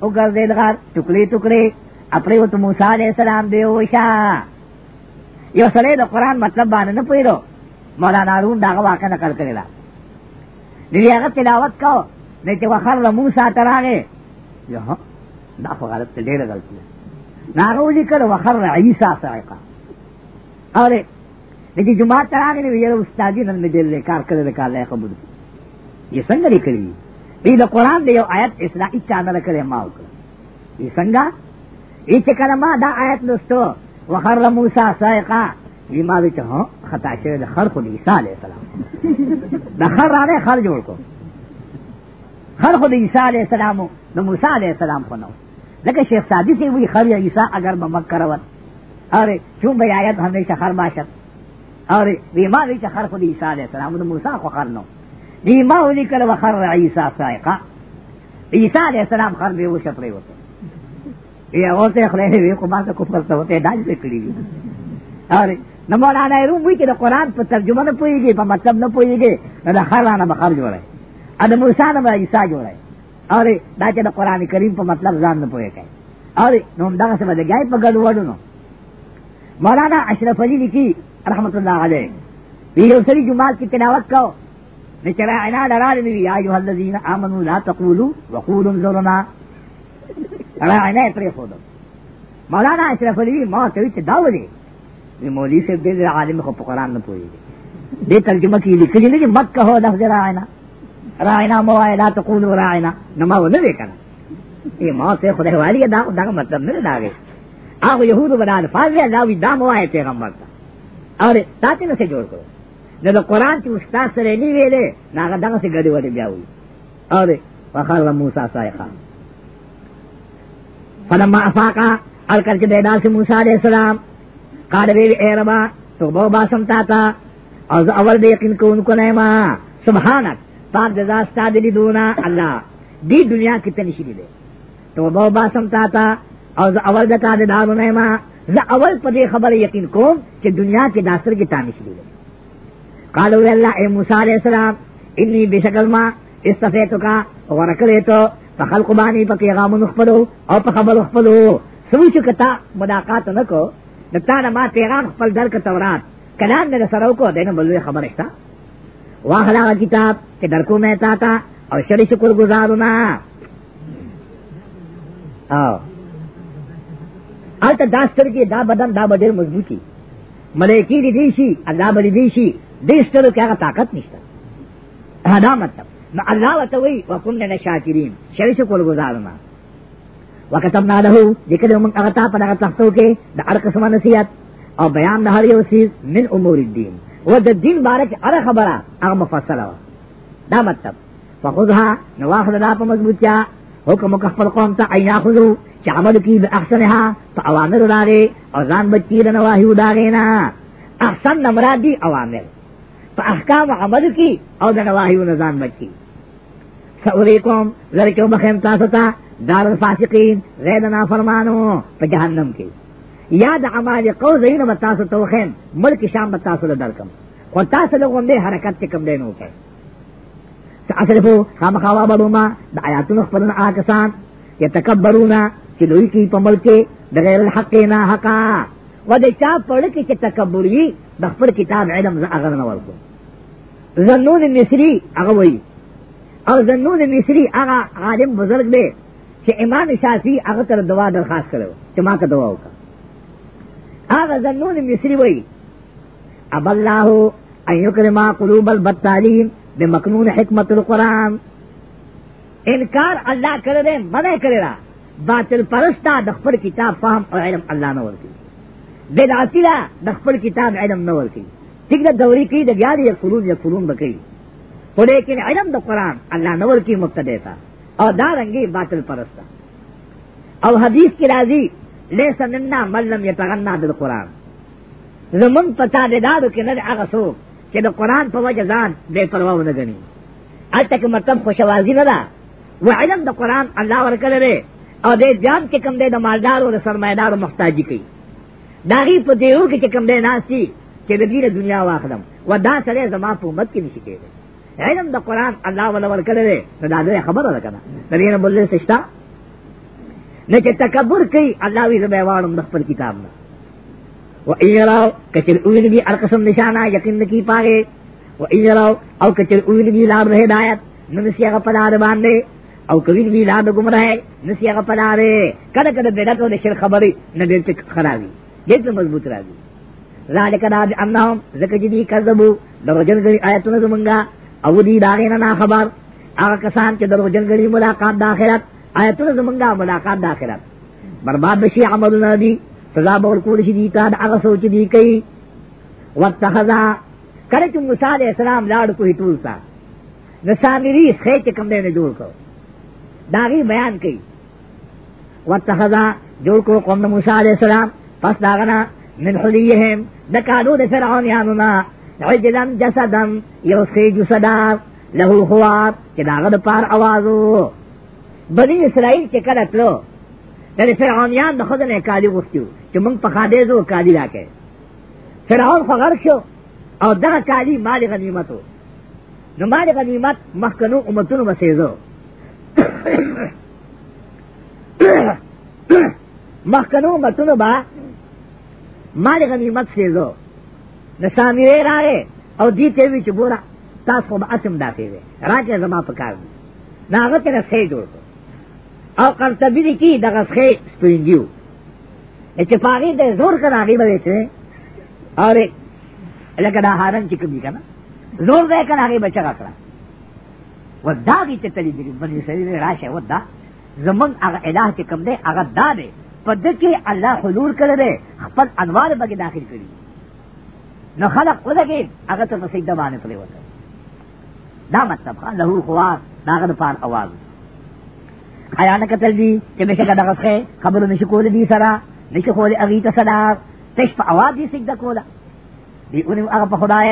اگر دے لگا ٹکڑے ٹکڑے اپنے وہ تو موسی علیہ السلام دے اوشا یو سڑے دو قرآن مطلب بانے نہ پیرو مولانا رون داغا واقع نہ کر کرے نیری اگر تلاوت کو نہیں تو خر موسا کرا گے دا خو غلط دیر غلطی ناغو لکر وخر عیسیٰ سائقہ اور دې جمعه ته راغلی وی یو استاد نن مې دل کار کړل د کال خبر یې څنګه دې کړی دې د قران دی یو آیت اصلاحي چانل کړی ما وکړ یې څنګه یې چې کله ما دا آیت لستو وخر موسی سائقا وی ما وی ته خطا شوی د خر خو عیسی علی السلام د خر راغی خر جوړ کو خر خو د عیسی علی السلام نو موسی علی السلام خو نو لکه شیخ سادی سے وی خر یا عیسی اگر بمک کرون ارے چون بے آیت ہمیشہ خر باشد اور ویما وی چې خر خو د عیسی علیه السلام د موسی خو خر نو دی ما ولي کله وخر عیسی سائقه عیسی علیه السلام خر به وشه پرې وته یا اوته خلې وی کو ما ته کفر ته وته داج پکړي اور نو مولانا روم وی چې د قران په ترجمه نه پويږي په مطلب نه پويږي دا خر نه بخر جوړه ا د موسی نه عیسی جوړه اور دا چې د قران کریم په مطلب ځان نه پويږي اور نو دا څه بده ګای په ګډوډو نو مولانا اشرف علی لیکي رحمت اللہ علیہ یہ اسری جمعات کی تلاوت کو نچرا عناد اراد میری آئیوہ الذین آمنوا لا تقولوا وقولوا انظرنا را عناد پر خودو مولانا اشرف علیوی موتوی چھ داو دے مولی سے دل عالم کو قرآن نہ پوئی دے دے ترجمہ کی لکھلی نہیں مکہ ہو لفظ را عناد را عناد موائے لا تقولوا را عناد نماؤ نہ دے کنا یہ موت سے خدا والی دا, دا مطلب نہیں دا گئے آگو یہود بنا الفاظ ہے اللہ وی دا موائے پیغمبر تا اور دا ته څه جوړ کړو نو د قران چې استاد سره نی ویلې هغه دغه څه غړي وړي بیا وي اور فخر موسی صایقا فلما افاقا الکل چې دیدا سے موسی علیہ السلام قال وی اے ربا تو بو با سمتا تا او اول دې یقین کو ان کو نه ما سبحانك پاک جزا استاد دی دونا اللہ دی دنیا کی تنشی دی تو بو با سمتا تا او اول دې کا دې دارو نه ما زه اول په دې خبره یقین کوم چې دنیا کې داسر کې تانش دی قالو الله اے موسی علیہ السلام انی بشکل ما استفیتو کا ورکړې ته په خلق باندې په پیغام خپلو او په خبر خپلو سوي چې کتا ملاقات نه کو د تا نه ما پیغام خپل درک تورات کلام نه سره کو دنه بلوي خبره شته واخلا کتاب چې درکو مې تا تا او شری شکر گزارونه او الته دا سترګې دا بدن دا ډېر مضبوطي ملایکی دې دي شي الله بری دې شي دې سترګې هغه طاقت نشته دا مطلب نو الله وته وی وکم لنا شاکرین شری شکر گزارما وکتبنا له ذکر من هغه ته په هغه تختو کې د هر قسمه نصیحت او بیان د هر یو سیز من امور الدین و د دین باره کې هر خبره هغه مفصله و دا مطلب فخذها نواخذ دا په مضبوطیا حکم خپل قوم ته عین اخذو چې عمل کی به احسن ها په اوامر راغې او ځان بچی د نواهیو داغې نه احسن نمرادی اوامر په احکام عمل کی او د نواهیو نه ځان بچی سوریکم زرکو بخیم تاسو ته دار الفاسقین غیر نافرمانو په جهنم کې یا د اعمال قو زین به تاسو ته وخیم ملک شام به تاسو له درکم خو تاسو له غونډې حرکت کې کم دی نو کې اصل خو خامخوا به ما د آیاتونو خپلونه آکسان یتکبرونا چې دوی کی په ملک کې د غیر الحق نه حقا و د چا پړ کې چې تکبر وي د خپل کتاب علم ز اغر نه ورکو زنون مصری هغه وایي او زنون مصری هغه عالم بزرګ دی چې امام شافعي هغه تر دوا درخواست کړو چې ما ته دوا وکړه هغه زنون مصری وایي اب الله ان یکرما قلوب البتالین بمکنون حکمت القرآن انکار اللہ کرے منع کرے رہا باطل پرستا د خپل کتاب فهم او علم الله نه ورکی بدعتی دا د خپل کتاب علم نه ورکی ټیک دا دوری کې د بیا دې قرون یا قرون بکې خو لیکن علم د قران الله نه ورکی مبتدی تا او دا رنگي باطل پرستا او حدیث کی راضی لیس مننا من لم یتغنا بالقران زمون پتا دې دا کې نه هغه څوک چې د قران په وجه ځان بے پروا ونه غني البته مطلب خوشوازی نه ده وعلم د قران الله ورکړي او دے جان چې کم دے د مالدار او د سرمایدار محتاجی کوي داغي په دیو کې چې کم دے ناسي چې د دې دنیا واخلم ودا سره زما په امت کې نشي کېږي علم د قران الله ولا ور کړی دی دا دې خبره ده کنه دې نه بولل سشتا نه چې تکبر کوي الله وی زما وانم د خپل کتاب نه و ایراو کچل اویل بی ارقسم نشانا یقین نکی پاگے و ایراو او کچل اویل بی لام رہ دایت ننسی اغا پدار باندے او کوي وی لا د گمراه نسی هغه پلاره کله کله بدعت او د شر خبري نه ډېر څه خرابي ډېر مضبوط راځي ذالک دا انهم زکه جدي کذبو دروجن غړي آیتونه زمونږه او دی دا نه خبر هغه کسان چې دروجن غړي ملاقات د آخرت آیتونه زمونږه ملاقات د آخرت برباد بشي عملونه دي سزا به ورکول شي دي تا د هغه سوچ دي کوي واتخذا کله چې موسی عليه السلام لاړ کوې ټول تا د سامری خېچ کم دې نه جوړ کړو داغی بیان کی واتخذا جوڑ کو قوم موسیٰ علیہ السلام پس داغنا من حلیہم دکانو دے فرعون یانونا عجلن جسدن یو سیجو صدا لہو خواب چی داغد پار آوازو بنی اسرائیل چی کلت لو تیرے فرعون یان دا خود نے کالی گفتیو چی منگ پخادیزو کالی راکے فرعون فغر شو او دا کالی مال غنیمتو نو مال غنیمت مخکنو امتنو مسیزو مخکنو متنو با مال غنیمت سیزو نسامیوی را رے او دی تیوی چو گورا تاس خوب اسم داخل رے را چه زما پکار دی ناغت رسی جوڑ کو او قرطبی دی کی دغس خی سپینجیو چې پاغي د زور کرا غي بده چې اور لکه دا هارن چې کوي کنه زور دې کنه غي بچا کړه و دا دې ته تلې دې بل سړي راشه و دا زمون هغه الٰه چې کوم دی هغه دا دی په دې کې الله حلول کړی دی خپل انوار به داخل کړي نو خلق ولګي هغه ته سجده باندې پلی وته دا مطلب له خواص داغه د پان اواز حیا نه کتل دي چې مشه دغه څه خبرو نشي کول دي سره نشي کول اغي ته صدا تش په اواز دي سجده کوله دی اونې هغه په خدای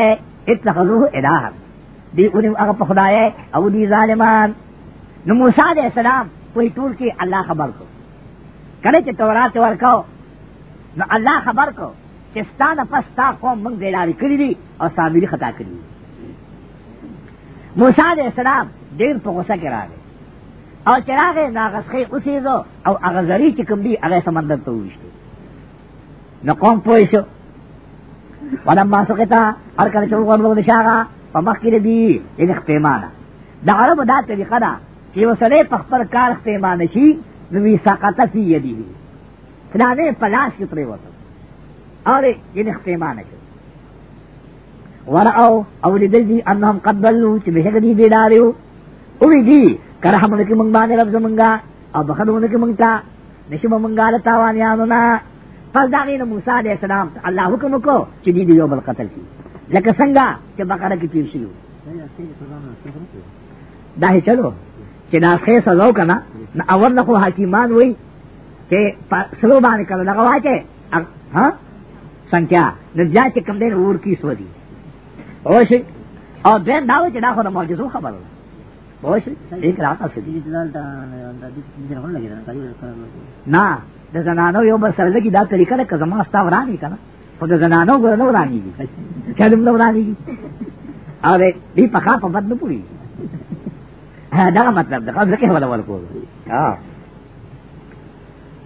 اتخذوه الٰه دی اونی هغه په خدای او دی ظالمان نو موسی علیہ السلام کوئی ټول کې الله خبر کو کله چې تورات ورکاو نو الله خبر کو چې ستانه پستا قوم موږ دلاري کړی دي او سامری خطا کړی دي موسی علیہ السلام ډیر په غوسه کې راغی او چې راغی ناغسخه اوسې دو او هغه زری چې کوم دی هغه سمندر ته وښته نو قوم پوه شو ولما سقطا هر کله چې وګورم نو شاغه په مخ کې دی ان خپېمانه د عربو دا طریقه ده چې وسړی په خپل کار خپېمانه شي نو وی ساقطه فی یدی فلانه په لاس کې پرې وته اور یعنی خپېمانه شي ورعو او لیدل دي انهم قد ضلوا چې بهګ دي بیداریو او وی دي کرہ موږ کې موږ باندې رب زمونږه او بخدونه کې موږ ته نشو موږ له تاوانیانو نه پس دا غینه موسی علیہ السلام الله حکم کو چې دې یو بل قتل کی لکه څنګه چې بقره کې تیر شي دا هي چلو چې ناسخه سزا وکنه نو اول نه خو حکیمان وای چې سلو باندې کړه دغه واچه ها څنګه نو بیا چې کوم دین ور کی سودی او شي او دې دا چې دا خو د معجزو خبره ده او شي یک راته سدي نه د زنانو یو بسرلګي دا طریقه ده که زما ستا ورانی کنه خو د زنانو ګره نه ورانېږي چلم نه ورانېږي او دی دی پخا په بد نه پوهېږي دغه مطلب ده قبل کې ولا ول کول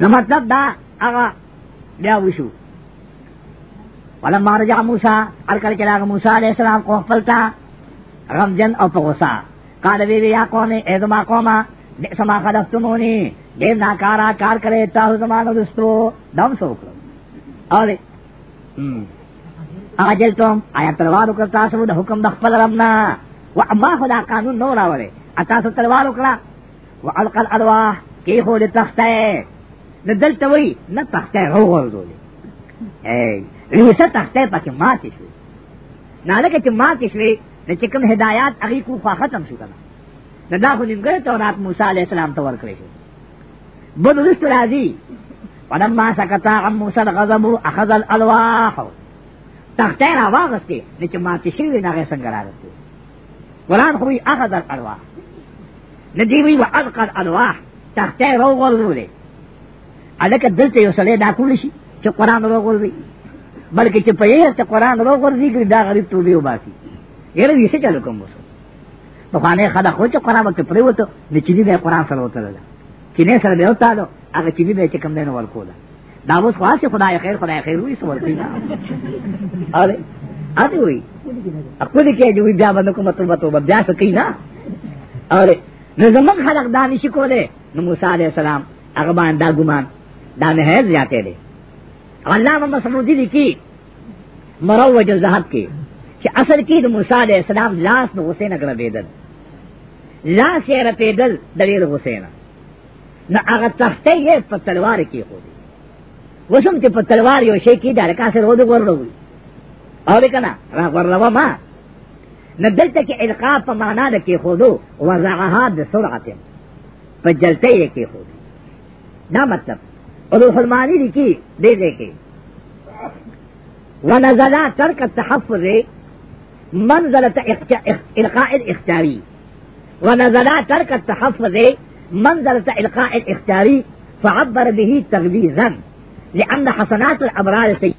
نو مطلب دا هغه بیا وشو ولما رجع موسی هر کله چې راغ موسی عليه السلام کو خپل تا غمجن او په غوسه قال وی یا قومه اې زما قومه سما خلفتمونی دیم ناکارا کار کرے تاہو زمانو دستو دم سوکرو اور اجلتم آیا تلوار وکړه تاسو د حکم د خپل ربنا و اما خدا قانون نو راوړي تاسو تلوار وکړه و القل الواح کې هو د تخته د دلته وی نه تخته راوړل ای ریسه تخته پکې ماته شو نه لکه چې ماته شوي د چې کوم هدایات هغه کو خوا ختم شو کنه نه دا خو نیمګړی تورات موسی علی السلام ته ورکړی شو بل رسول راځي فلما سکتا عن موسی الغضب اخذ الالواح تختې را واغستې نو چې ماتې شوي نه څنګه راغستې قرآن خو یې اخذ الالواح نه دی وی القى الالواح تختې راوغورولې الکه دلته یو سړی دا کول شي چې قرآن راوغورځي بلکې چې په یې ته قرآن راوغورځي دا غریب ټوبې وباسي یره یې څه چلو کوم وسو په خانه خدا خو چې قرآن وکړي پرې وته نچې دې قرآن سره وته کینه سره به وتا دو هغه چې به چې کم دینه ورکول دا اوس خو هغه خدای خیر خدای خیر وې سو ورتي اره اته وي خپل کې جو بیا باندې کوم مطلب ته بیا څه کینا اره نو زمون خلق دا نشي کوله نو موسی عليه السلام هغه باندې دا ګمان دا نه هي زیاته دي علامه مسعودی لیکي مروج الذهب کې چې اصل کې د موسی عليه السلام لاس نو حسین اگر دیدل لاس یې رپیدل دلیل حسینه نہ اگر تختے یہ پتلوار کی ہوگی وسم کے پتلوار یو شے کی ڈالکا سے رو دو ور ہوئی اور کنا را ور روا ما نہ دل تک القا پ معنا د کی خودو وزعها د سرعت پر جلتے یہ کی ہوگی نہ مطلب اور فرمانی دی کی دے دے کے ونزلا ترک التحفظ منزلة القاء الاختیاری ونزلا ترک التحفظ منزلة إلقاء الاختياري فعبر به تغليظا لأن حسنات الأبرار سيئة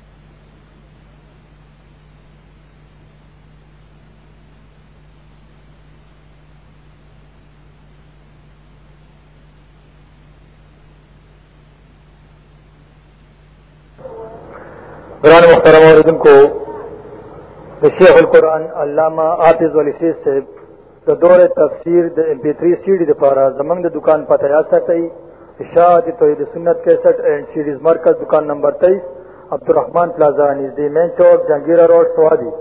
قرآن محترم عوردن کو شیخ القرآن علامہ آتز ولی شیخ د دوره تفسیر د ام پی 3 سیډي لپاره زمنګ د دکان پته یاد ساتئ اشاعت توحید سنت 61 اینڈ سیریز مرکز دکان نمبر 23 عبدالرحمن پلازا نږدې مین چوک جنگیرا روډ سوادی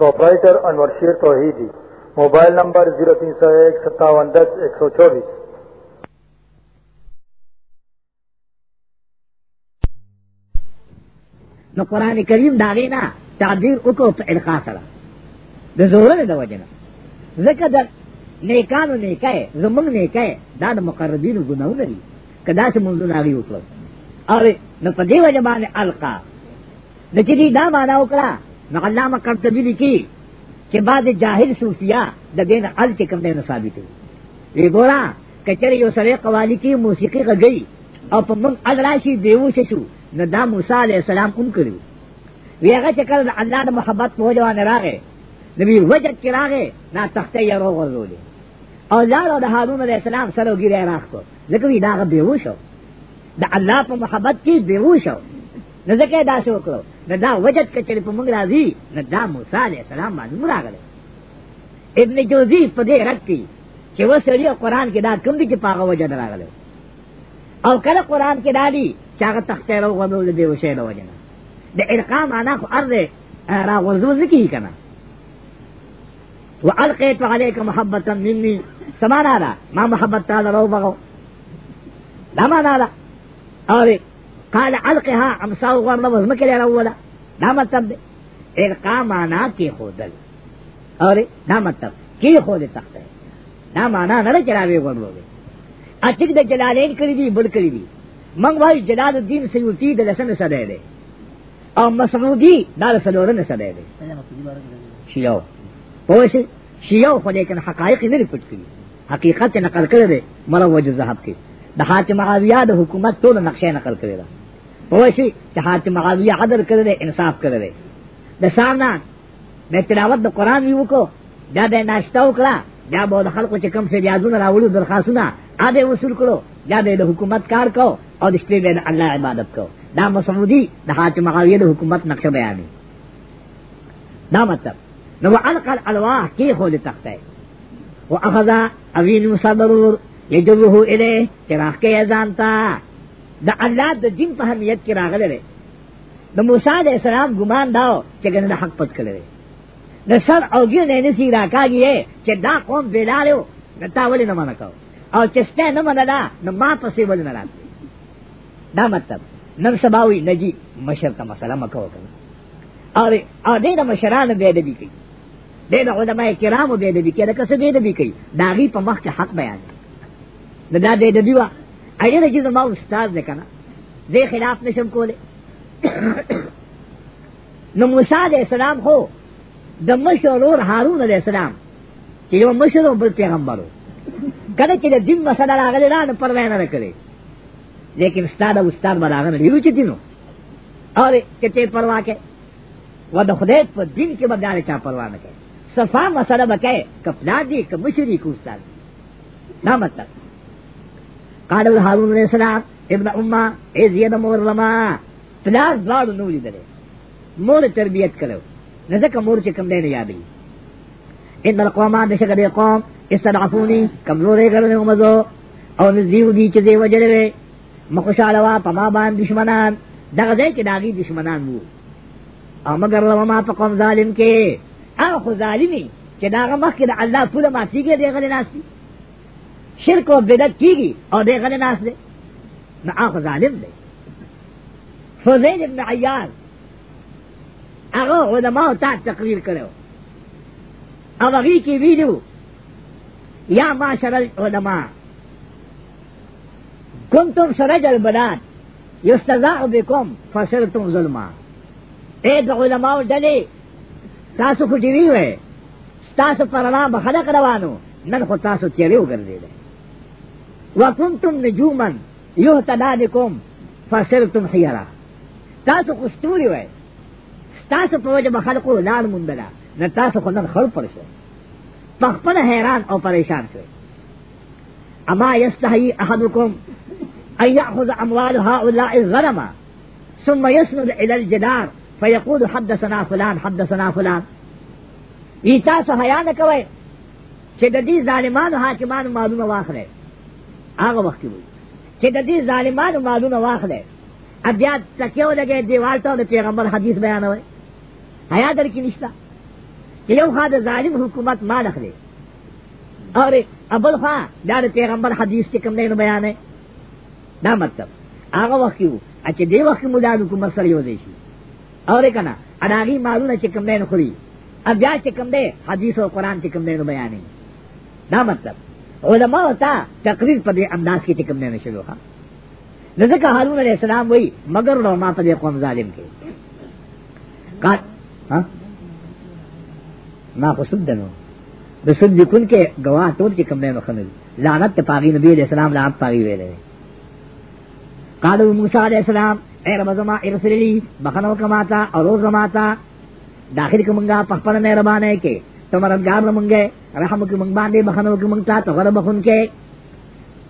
پرپرایټر انور شیر توحیدی موبایل نمبر 03015710124 نو قران کریم داغینا تعبیر وکړو په الخاصه ده ضرورت ده وجنه ځکه د نیکانو نیکه زمونږ نیکه دا د مقربینو ګناونه دي که داسې منځونه هغې وکړل او نو په دې وجه باندې القا نو چې دې دا معنا وکړه نو علامه قرطبي لیکي چې بعد جاهل صوفیا د دین ال چې کوم دی نو ثابت وي وی ګورا کچره یو سره قوالی کی موسیقي غږی او په موږ ال راشي دیو ششو نو دا موسی علی السلام کوم کړو وی هغه چې کله الله د محبت په وجه باندې راغی نبی وجد کې راغې دا تختې یې روغورولې او لاړو د هارون علیه السلام سره ګیره راخته ځکه وی دا بیهوش شو د الله په محبت کې بیهوش شو نه ځکه دا شو کړو نه دا وجد کچې په موږ راځي نه دا موسی علیه السلام باندې راغله ابن جوزی په دې رد کې چې وسړي قرآن کې دا کوم دي چې پاغه وجد راغله او کله قرآن کې دالي چې هغه تختې روغورولې بیهوشه نه وجنه د ارقام انا خو ارده را غرزو ځکه یې کنه والقیت علیک محبتا منی سمانا دا ما محبت تعالی رو بغو دا مانا دا اور قال القها امساو غرد وزمکی لے رولا دا مطلب دے القا مانا کی خودل اور دا مطلب کی خود تخت ہے دا مانا نہ چلاوے غرد ہوگی اچک دا جلالین کری دی بل کری دی منگ بھائی جلال الدین سیوتی دا لسن سدے دے اور مسعودی دا لسلورن سدے دے شیعو پوش شیعو خو لیکن حقایق نه پټ کړي حقیقت نقل کړی دی مرو وجه ذهب کې د حاتم معاویه د حکومت ټول نقشه نقل کړی دی پوش چې حاتم معاویه عدل کړی دی انصاف کړی دی د شامنا د تلاوت د قران یو کو دا د ناشته وکړه دا به د خلکو چې کم څه بیازونه راوړو درخواستونه اده وصول کړو دا د حکومت کار کو او د شپې د الله عبادت کو دا مسعودی د حاتم معاویه د حکومت نقشه بیانې دا مطلب نو علق الالواح کی خود تخته و اخذا اوین مصبرور یجبه الیه چراغ کې اذان تا د الله د دین په اهمیت کې راغله ده د موسی علی السلام ګمان داو چې ګنده حق پد کړی د سر او ګیر نه نسی راکاږي چې دا قوم بلالو نتا ولې نه منکاو او چې ستنه نه منلا نو ما پسې ول نه راځي دا مطلب نن سباوی نجی مشر کا مسله مکو کړ او اره دې د مشرانو به دې کوي دې به علماء کرامو دې دې کې دا کس دې دې کوي داغي په مخ کې حق بیان دا دا دې دې وا اجازه چې زما استاد دې کنه زه خلاف نشم کوله نو موسی علیہ السلام خو د مشر اور هارون علیہ السلام چې یو مشر او بل پیغمبرو کله چې د دین مسله راغله نه پروا نه کړې لیکن استاد او استاد مراغه نه یو چې دینو اور کته پروا کې و د خدای په دین کې بدل چا پروا نه کوي صفا مسئلہ بکے کپلا دی کہ مشری کو استاد نہ مطلب قال الهارون علیہ السلام ابن امه ای زید مورلما پلار دوار نو لیدل مور تربیت کړو نزدک مور چې کم دی نه یادې ان القوما بشک دی قوم استضعفونی کمزورې کړو مزو او نزیو دی چې دی وجلې مخشاله وا پما باندې دشمنان دغه ځای کې داغي دشمنان وو او مگر لما په قوم ظالم کې هغه خو ظالمي چې دا هغه مخکې د الله پوله ماتېږي دی غلې ناست شرک او بدعت کیږي او دی غلې ناست دی نو هغه ظالم دی فضیل ابن عیاض هغه علماء ته تقریر کړو او هغه کې ویلو یا معاشر العلماء کنتم سرج البلاد یستضاع بکم فسرتم ظلما اے علماء ڈلے تاسو خو ډیری وای تاسو پر را به خلق روانو نن خو تاسو چیرې وګرځیدل وکنتم نجوما یهتدا بکم فسرتم حیرا تاسو خو ستوري وای تاسو په وجه به خلقو لار مونډلا نه تاسو خو نن خړ پر شو پخپل حیران او پریشان شو اما یستحی احدکم ان یاخذ اموال هؤلاء الغنم ثم يسند الى الجدار فیقول حدثنا فلان حدثنا فلان ای تاسو حیا نه کوي چې د دې ظالمانو حاکمانو معلومه واخلې هغه وخت وي چې د دې ظالمانو معلومه واخلې ا بیا تکیو لګې دیوال ته د پیغمبر حدیث بیانوي حیا در کې نشته یو خا د ظالم حکومت مال اخلي اور ابل خا دا پیغمبر حدیث کې کوم نه بیانې دا مطلب هغه وخت وو چې دی وخت مولا حکومت سره یو دی شي اور کنا اداغي مالونه چې کوم دین خوري ا بیا چې کوم دی حدیث او قران چې کوم دین بیانې دا مطلب علماء وتا تقریر په دې انداز کې چې کوم دین شروع ها لذلك هارون علیہ السلام وی مگر رو ما پر قوم ظالم کې قات ها ما قصد دنو د صدې کون کې گواه ټول کې کوم دین خنل لعنت پاغي نبی علیہ السلام لعنت پاغي ویلې قالو موسی علیہ السلام اے رب زما ارسل لی بخنو کماتا اور روز رماتا داخل کی منگا پخپل میں ربانے کے تم مرد گابر منگے رحم کی منگ باندے بخنو کی منگتا تو غرب خون کے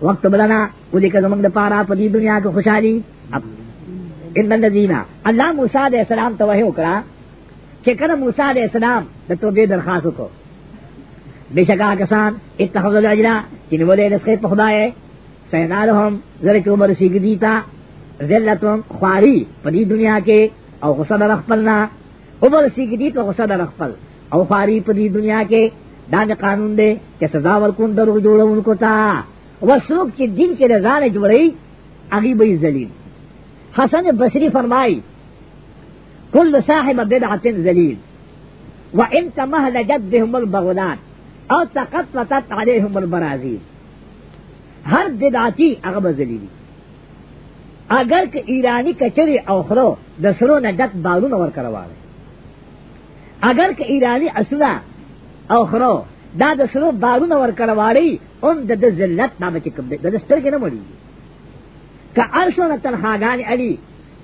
وقت بلنا قلی کا زمان دپارا فدی دنیا کو خوش آلی اندن نزینا اللہ موسیٰ دے سلام تو وحیو کرا کہ کنا موسیٰ دے سلام تو دے درخواست کو بے شکا کسان اتخذ العجلہ چنو لے نسخے پخدائے سینا لہم ذرک عمر سیگ دیتا ذلتم خواری پدی دنیا کے او غصہ در اخپلنا عمر سیگدی تو غصہ در اخپل او خواری پدی دنیا کے دان قانون دے چا سزا ورکون درو جوڑا ان کو تا وسوک چی دن کے رزان جوڑی اگی بی زلیل حسن بصری فرمائی کل صاحب بدعت زلیل و انت مہلجت بهم البغداد او تقطلتت علیہم البرازیل ہر بدعتی اغب زلیلی اگر که ایرانی کچری او خرو د سرو نه ډک بالونه ور کرواله اگر که ایرانی اسونه او خرو دا د سرو بالونه ور کرواړي اون د ذلت نامه کې کوم دی د سترګې نه مړي که ارسونه تنهاګان علي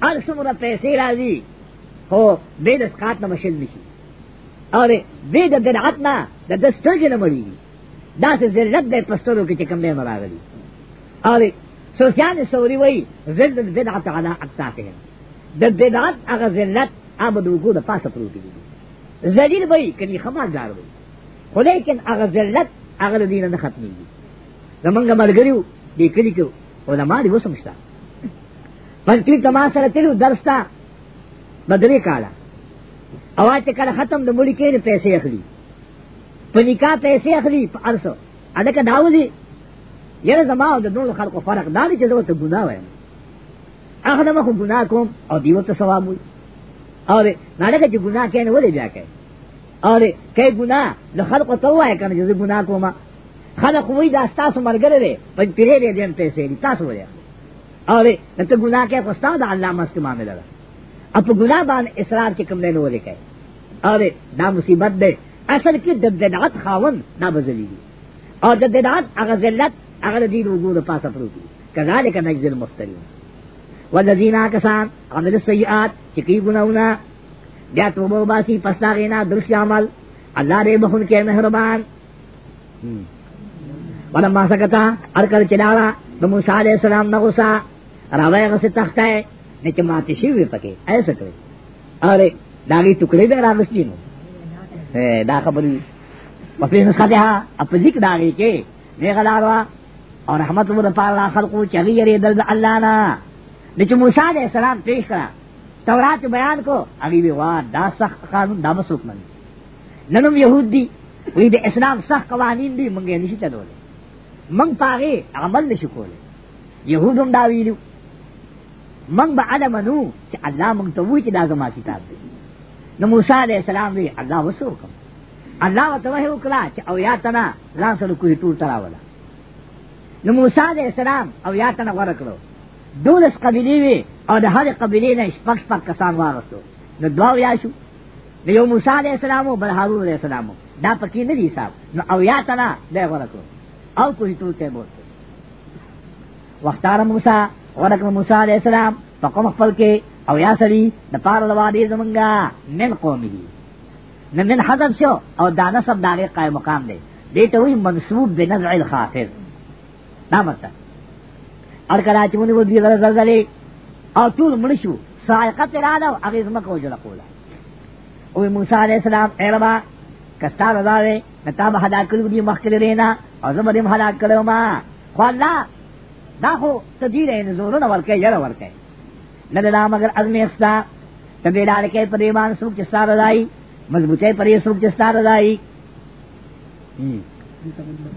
ارسونه پیسې راځي هو به د سقات نه مشل نشي اره به د بدعت نه د سترګې نه مړي دا څه ذلت د پسترو کې کوم دی مراغلي اره سفیان سوری وی ضد البدعت علا اقصافهم د بدعت هغه ذلت عبد وګو د پاسه پروتي دي ذلیل وی کدي خمالدار وی خو لیکن هغه ذلت هغه دین نه ختمي زمونږ مرګریو دې کلی کو علماء دې وسمشتا پنځه تما سره تلو درس تا بدري کالا اواز کله ختم د مړي کې پیسې اخلي په نکاح پیسې اخلي په ارسو اده کا داوځي یره زما او د نور خلکو فرق دا دی چې زه ته ګناه وایم هغه دمه خو ګناه کوم او دیو ته ثواب وي او نه لکه چې ګناه کین ولې بیا کوي او کې ګناه د خلکو ته وایي کنه چې زه ګناه کوم خلک وایي دا تاسو مرګره دی په پیری دی دیم ته سي تاسو وایي او نه ته ګناه کې خو ستاسو د الله مست معاملې ده اپ ګناه باندې اصرار کې کوم نه ولې کوي او دا مصیبت ده اصل کې د بدعت خاون نه بزلي او د بدعت هغه ذلت هغه دین وګور پاسه پروتي کذالک نجز المفترین والذین کسان عمل السیئات چې کی ګناونه بیا توبه باسي پستا غینا درش عمل الله دې بهون کې مهربان ولما سکتا ارکل چلالا د موسی علیہ السلام نغسا راوی غسه تخته نه چې ماته شي وي پکې ایسا کوي اره داغي ټوکړې به راغستې نو دا خبرې په پېښه ښه ده اپ ذکر داږي کې نه غلاروا او رحمت و دفاع اللہ خلقو چغی یری دلد اللہ نا نچو موسیٰ علیہ السلام پیش کرا تورات بیان کو اگی بی وان دا سخت قانون دا مسلک من ننم یہود دی وی دا اسلام سخت قوانین دی منگی نشی چلو لے منگ پاگے عمل نشی کولے یہود ہم داویلو منگ با عدم نو چا اللہ منگ تووی چی دا زمان کتاب دی نو موسیٰ علیہ السلام دی اللہ وسو کم اللہ و توہی اکلا چا اویاتنا لانسل کوئی ٹور تراولا نو موسی علیہ السلام او یا تنه غره کړو دولس قبیلې وی او د هر قبیلې نه شپږ شپږ کسان واغستو نو دوا یا شو نو یو موسی علیہ السلام او بل هارون علیہ السلام دا پکې نه دي صاحب نو او یا تنه دا غره کړو او کوی ټول ته بوت وختار موسی ورک موسی علیہ السلام فقم خپل کې او یا سړي د پاره لوا دې زمونږه من قومه نن نن حذف شو او دا نسب دغه قائم مقام دی دې ته وی منسوب بنزع الخافض دا مطلب اور کلا چونی وہ دیگر زلزلے اور طول منشو سائقہ تیرا دا اغیز مکو جو لقولا اوی موسیٰ علیہ السلام اے ربا کستا رضا وے نتا با حدا کرو دی مخکل رینا اور زبا دیم حدا کرو ما خوالا دا خو تدیر این زورو نور کے یر ور کے ندلا مگر اذن اخستا تبی لارکے پر ایمان سوک چستا رضائی مضبوطے پر یہ سوک چستا رضائی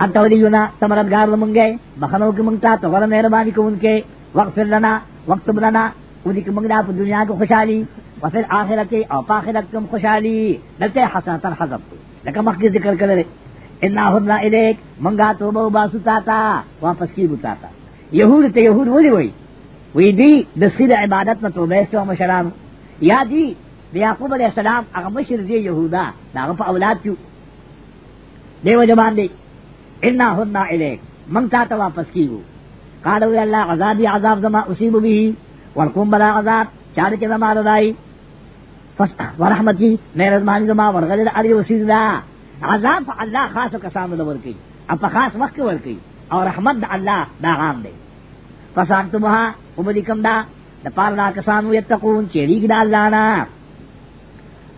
اتولیونا تمردگار لمنگے بخنو کی منگتا تو غر مہربانی کو ان کے وغفر لنا وقتب لنا ان کی منگنا پر دنیا کو خوشحالی وفر آخرت او پاخرت کم خوشحالی لگتے حسنتا حضب کو لکہ مخ کی ذکر کر رہے انا ہدنا الیک منگا تو بہو باسو تاتا واپس کی بتاتا یہود تے یہود ولی وئی وی دی دسخیل عبادت نہ تو بیستو مشرام یا دی دیاقوب علیہ السلام اگر مشر دی یہودا ناغف اولاد کیوں دیو جبان دی انا ہننا الیک منگتا تا واپس کیو قالو اللہ عذابی عذاب زما اصیب بھی ورکم بلا عذاب چار کے زما ردائی ورحمتی نیر ازمانی زما ورغلی علی وسید دا عذاب اللہ خاص کسان دور کی اپا خاص وقت ور کی اور رحمت دا اللہ دا غام دے فسانتمہا امدکم دا دا پارنا کسانو یتقون چیریک دا اللہ نا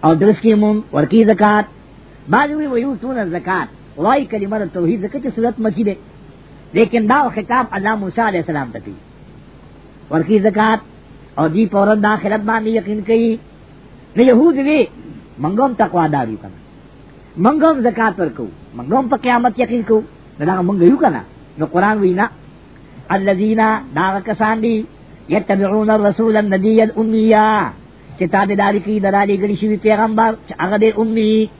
اور درس کی مون ورکی زکات باندې وی یوتون الزکات وای کلمه توحید زکه چې صورت مکی ده لیکن دا خطاب الله موسی علیہ السلام ته دی ورکی زکات او دی پورن دا آخرت باندې یقین کوي نه يهود وی منګم تقوا داری کنه منګم زکات ورکو منګم په قیامت یقین کو دا منګ یو کنه نو قران وینا الذين دا کسان دي یتبعون الرسول النبي الامي چې تابعداري کوي د علی ګلی شوی پیغمبر چې هغه د امي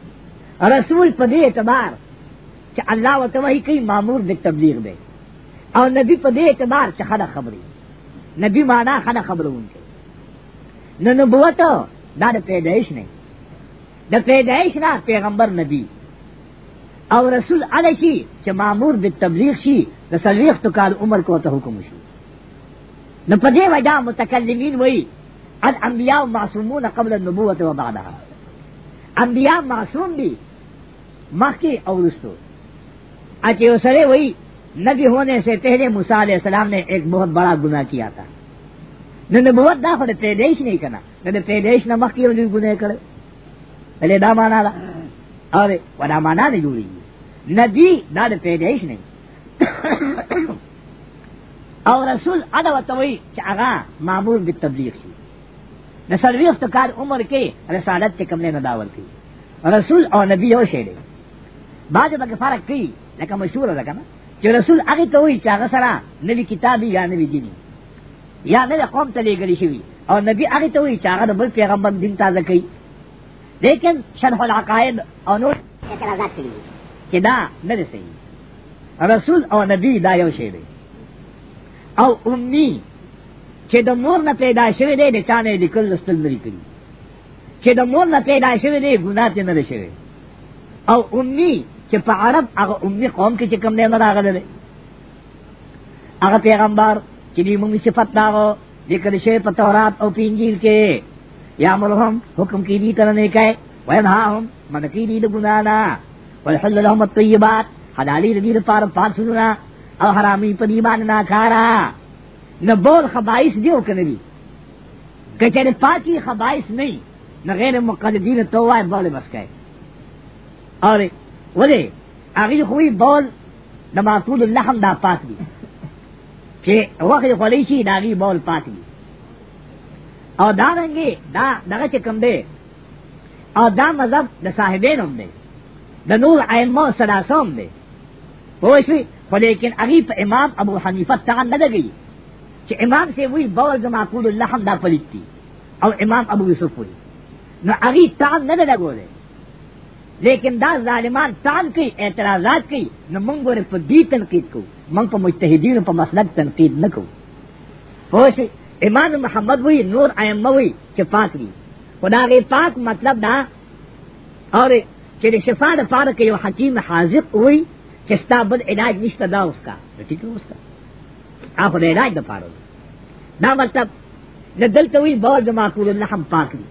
رسول په دې اعتبار چې الله وتعالى کوي مامور د تبلیغ دی او نبی په دې اعتبار چې خدا خبري نبی معنا خدا خبرونه نو نبوت دا د پیدایش نه د پیدایش نه پیغمبر نبی او رسول علی شي چې مامور د تبلیغ شي د سلویخ تو کال عمر کو ته حکم شي نو په دې وجه متکلمین وایي الانبیاء معصومون قبل النبوه و بعدها انبیاء معصوم دي مخ کی اور رستو اچھے اسرے وہی نبی ہونے سے پہلے موسیٰ علیہ السلام نے ایک بہت بڑا گناہ کیا تھا نہ نبوت دا خود پیدائش نہیں کرنا نہ پیدائش نہ مخ کی اور گناہ کرے پہلے دا مانا دا اور ودا مانا نہیں جوڑی نبی دا دا پیدائش نہیں اور رسول ادا و توئی چاگا معمول بھی تبلیغ کی نہ سرویخت کار عمر کے رسالت کے کمرے میں داول کی رسول اور نبی ہو شیرے بعض به فرق کوي لکه مشهور ده کنه چې رسول هغه ته وایي چې هغه سره نوی کتابي یا نوی دیني یا نوی قوم ته لېږلی شوی او نبی هغه ته وایي چې هغه د بل پیغمبر دین تازه کوي لیکن شرح العقائد او نور اعتراضات کوي چې دا نه دی رسول او نبی دا یو شی دی او امي چې د مور نه پیدا شوی دی د چانه لیکل لستل لري کوي چې د مور نه پیدا شوی دی ګناه نه شوی او امي چې په عرب هغه امي قوم کې چې کوم نه راغله ده هغه پیغمبر چې دې موږ صفات داو ذکر شی په تورات او انجیل کې یا ملهم حکم کې دي کرنے کې وینهاهم من کې دي د ګنا نه ويحل لهم الطيبات حلالي دې لپاره پاک سونه او حرامي په دې باندې نه کارا نه بول خبائس دیو کنه دي کچره پاکي خبائس نه نه غیر مقدسین توای بوله بس کای اور ولی هغه خو بول د معصول الله هم دا پات دي چې وخت خو لې شي داغي بول پات دي او دا رنګي دا دغه چې کوم دی او دا مذهب د صاحبین هم دی د نور ائمه سلاسام دی پوښي خو لیکن هغه په امام ابو حنیفه ته نه لګي چې امام سے وی بول د معقول الله هم دا پلیت دي او امام ابو یوسف وی نو هغه ته نه لګولې لیکن دا ظالمان تان کی اعتراضات کی نو منگ اور دی تنقید کو منگ پہ مجتہدین پہ مسلک تنقید نہ کو ہوش امام محمد ہوئی نور ائمہ ہوئی کہ پاک دی خدا غی پاک مطلب دا اور چلی شفا دا فارق یو حکیم حاضق ہوئی کہ ستا بد علاج نشتا دا اس کا ٹھیک ہے اس کا آپ علاج دا فارق دا مطلب نہ دل تو ہوئی بہت جمع کو اللہ ہم پاک دی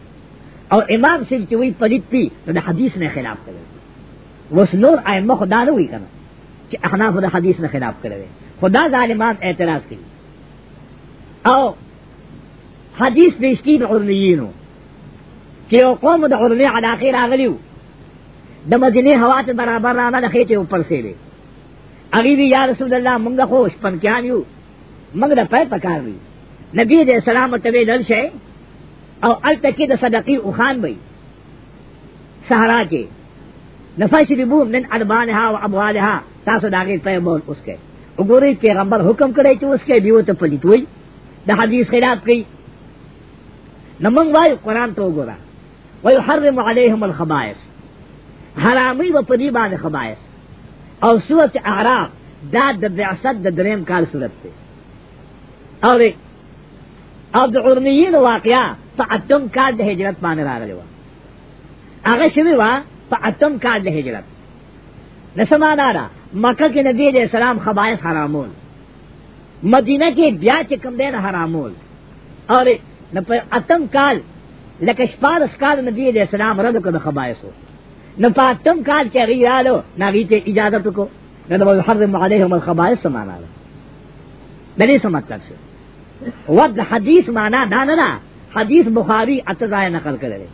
او امام سیب چې وی پلیت پی نو د حدیث نه خلاف کړی وسلور ائمه خدا نه وی کنه چې احناف د حدیث نه خلاف کړی خدا ظالمان اعتراض کړي او حدیث پیش کی د عرنیینو چې یو قوم د عرنی علاقه راغلیو د مدینه هوا ته برابر رانه د خېټه اوپر سیلې اغي وی یا رسول الله مونږه خوش پن کیان یو مونږ د پې پکار وی نبی دې سلام ته وی دل شه او التکی د صدقی او خان وي صحرا کې نفشربو من اربانها و اموالها تاسو داغه په مول اسکه وګورئ پیغمبر حکم کړی چې اسکه دیو ته پلیت وي د حدیث خلاف کوي نمنګ وای قران ته وګورئ ويحرم عليهم الخبائث حرامي و پدی باندې خبائث او سورت اعراف دا د بعثت د دریم کال صورت ده او د عرنیین واقعا په اتم کال د هجرت باندې راغلی و هغه شوی و په اتم کال د هجرت نسمانا را مکه کې نبی دې سلام خبائث حرامول مدینه کې بیا چې کم دین حرامول اور نه په اتم کال لکه شپار اسکال نبی دې سلام رد کړ خبائث نه په اتم کال چې غیالو نبی ته اجازه کو نه د محرم علیهم الخبائث معنا ده د دې څه مطلب شو ود حدیث معنا دا نه حدیث بخاری اتضای نقل کرده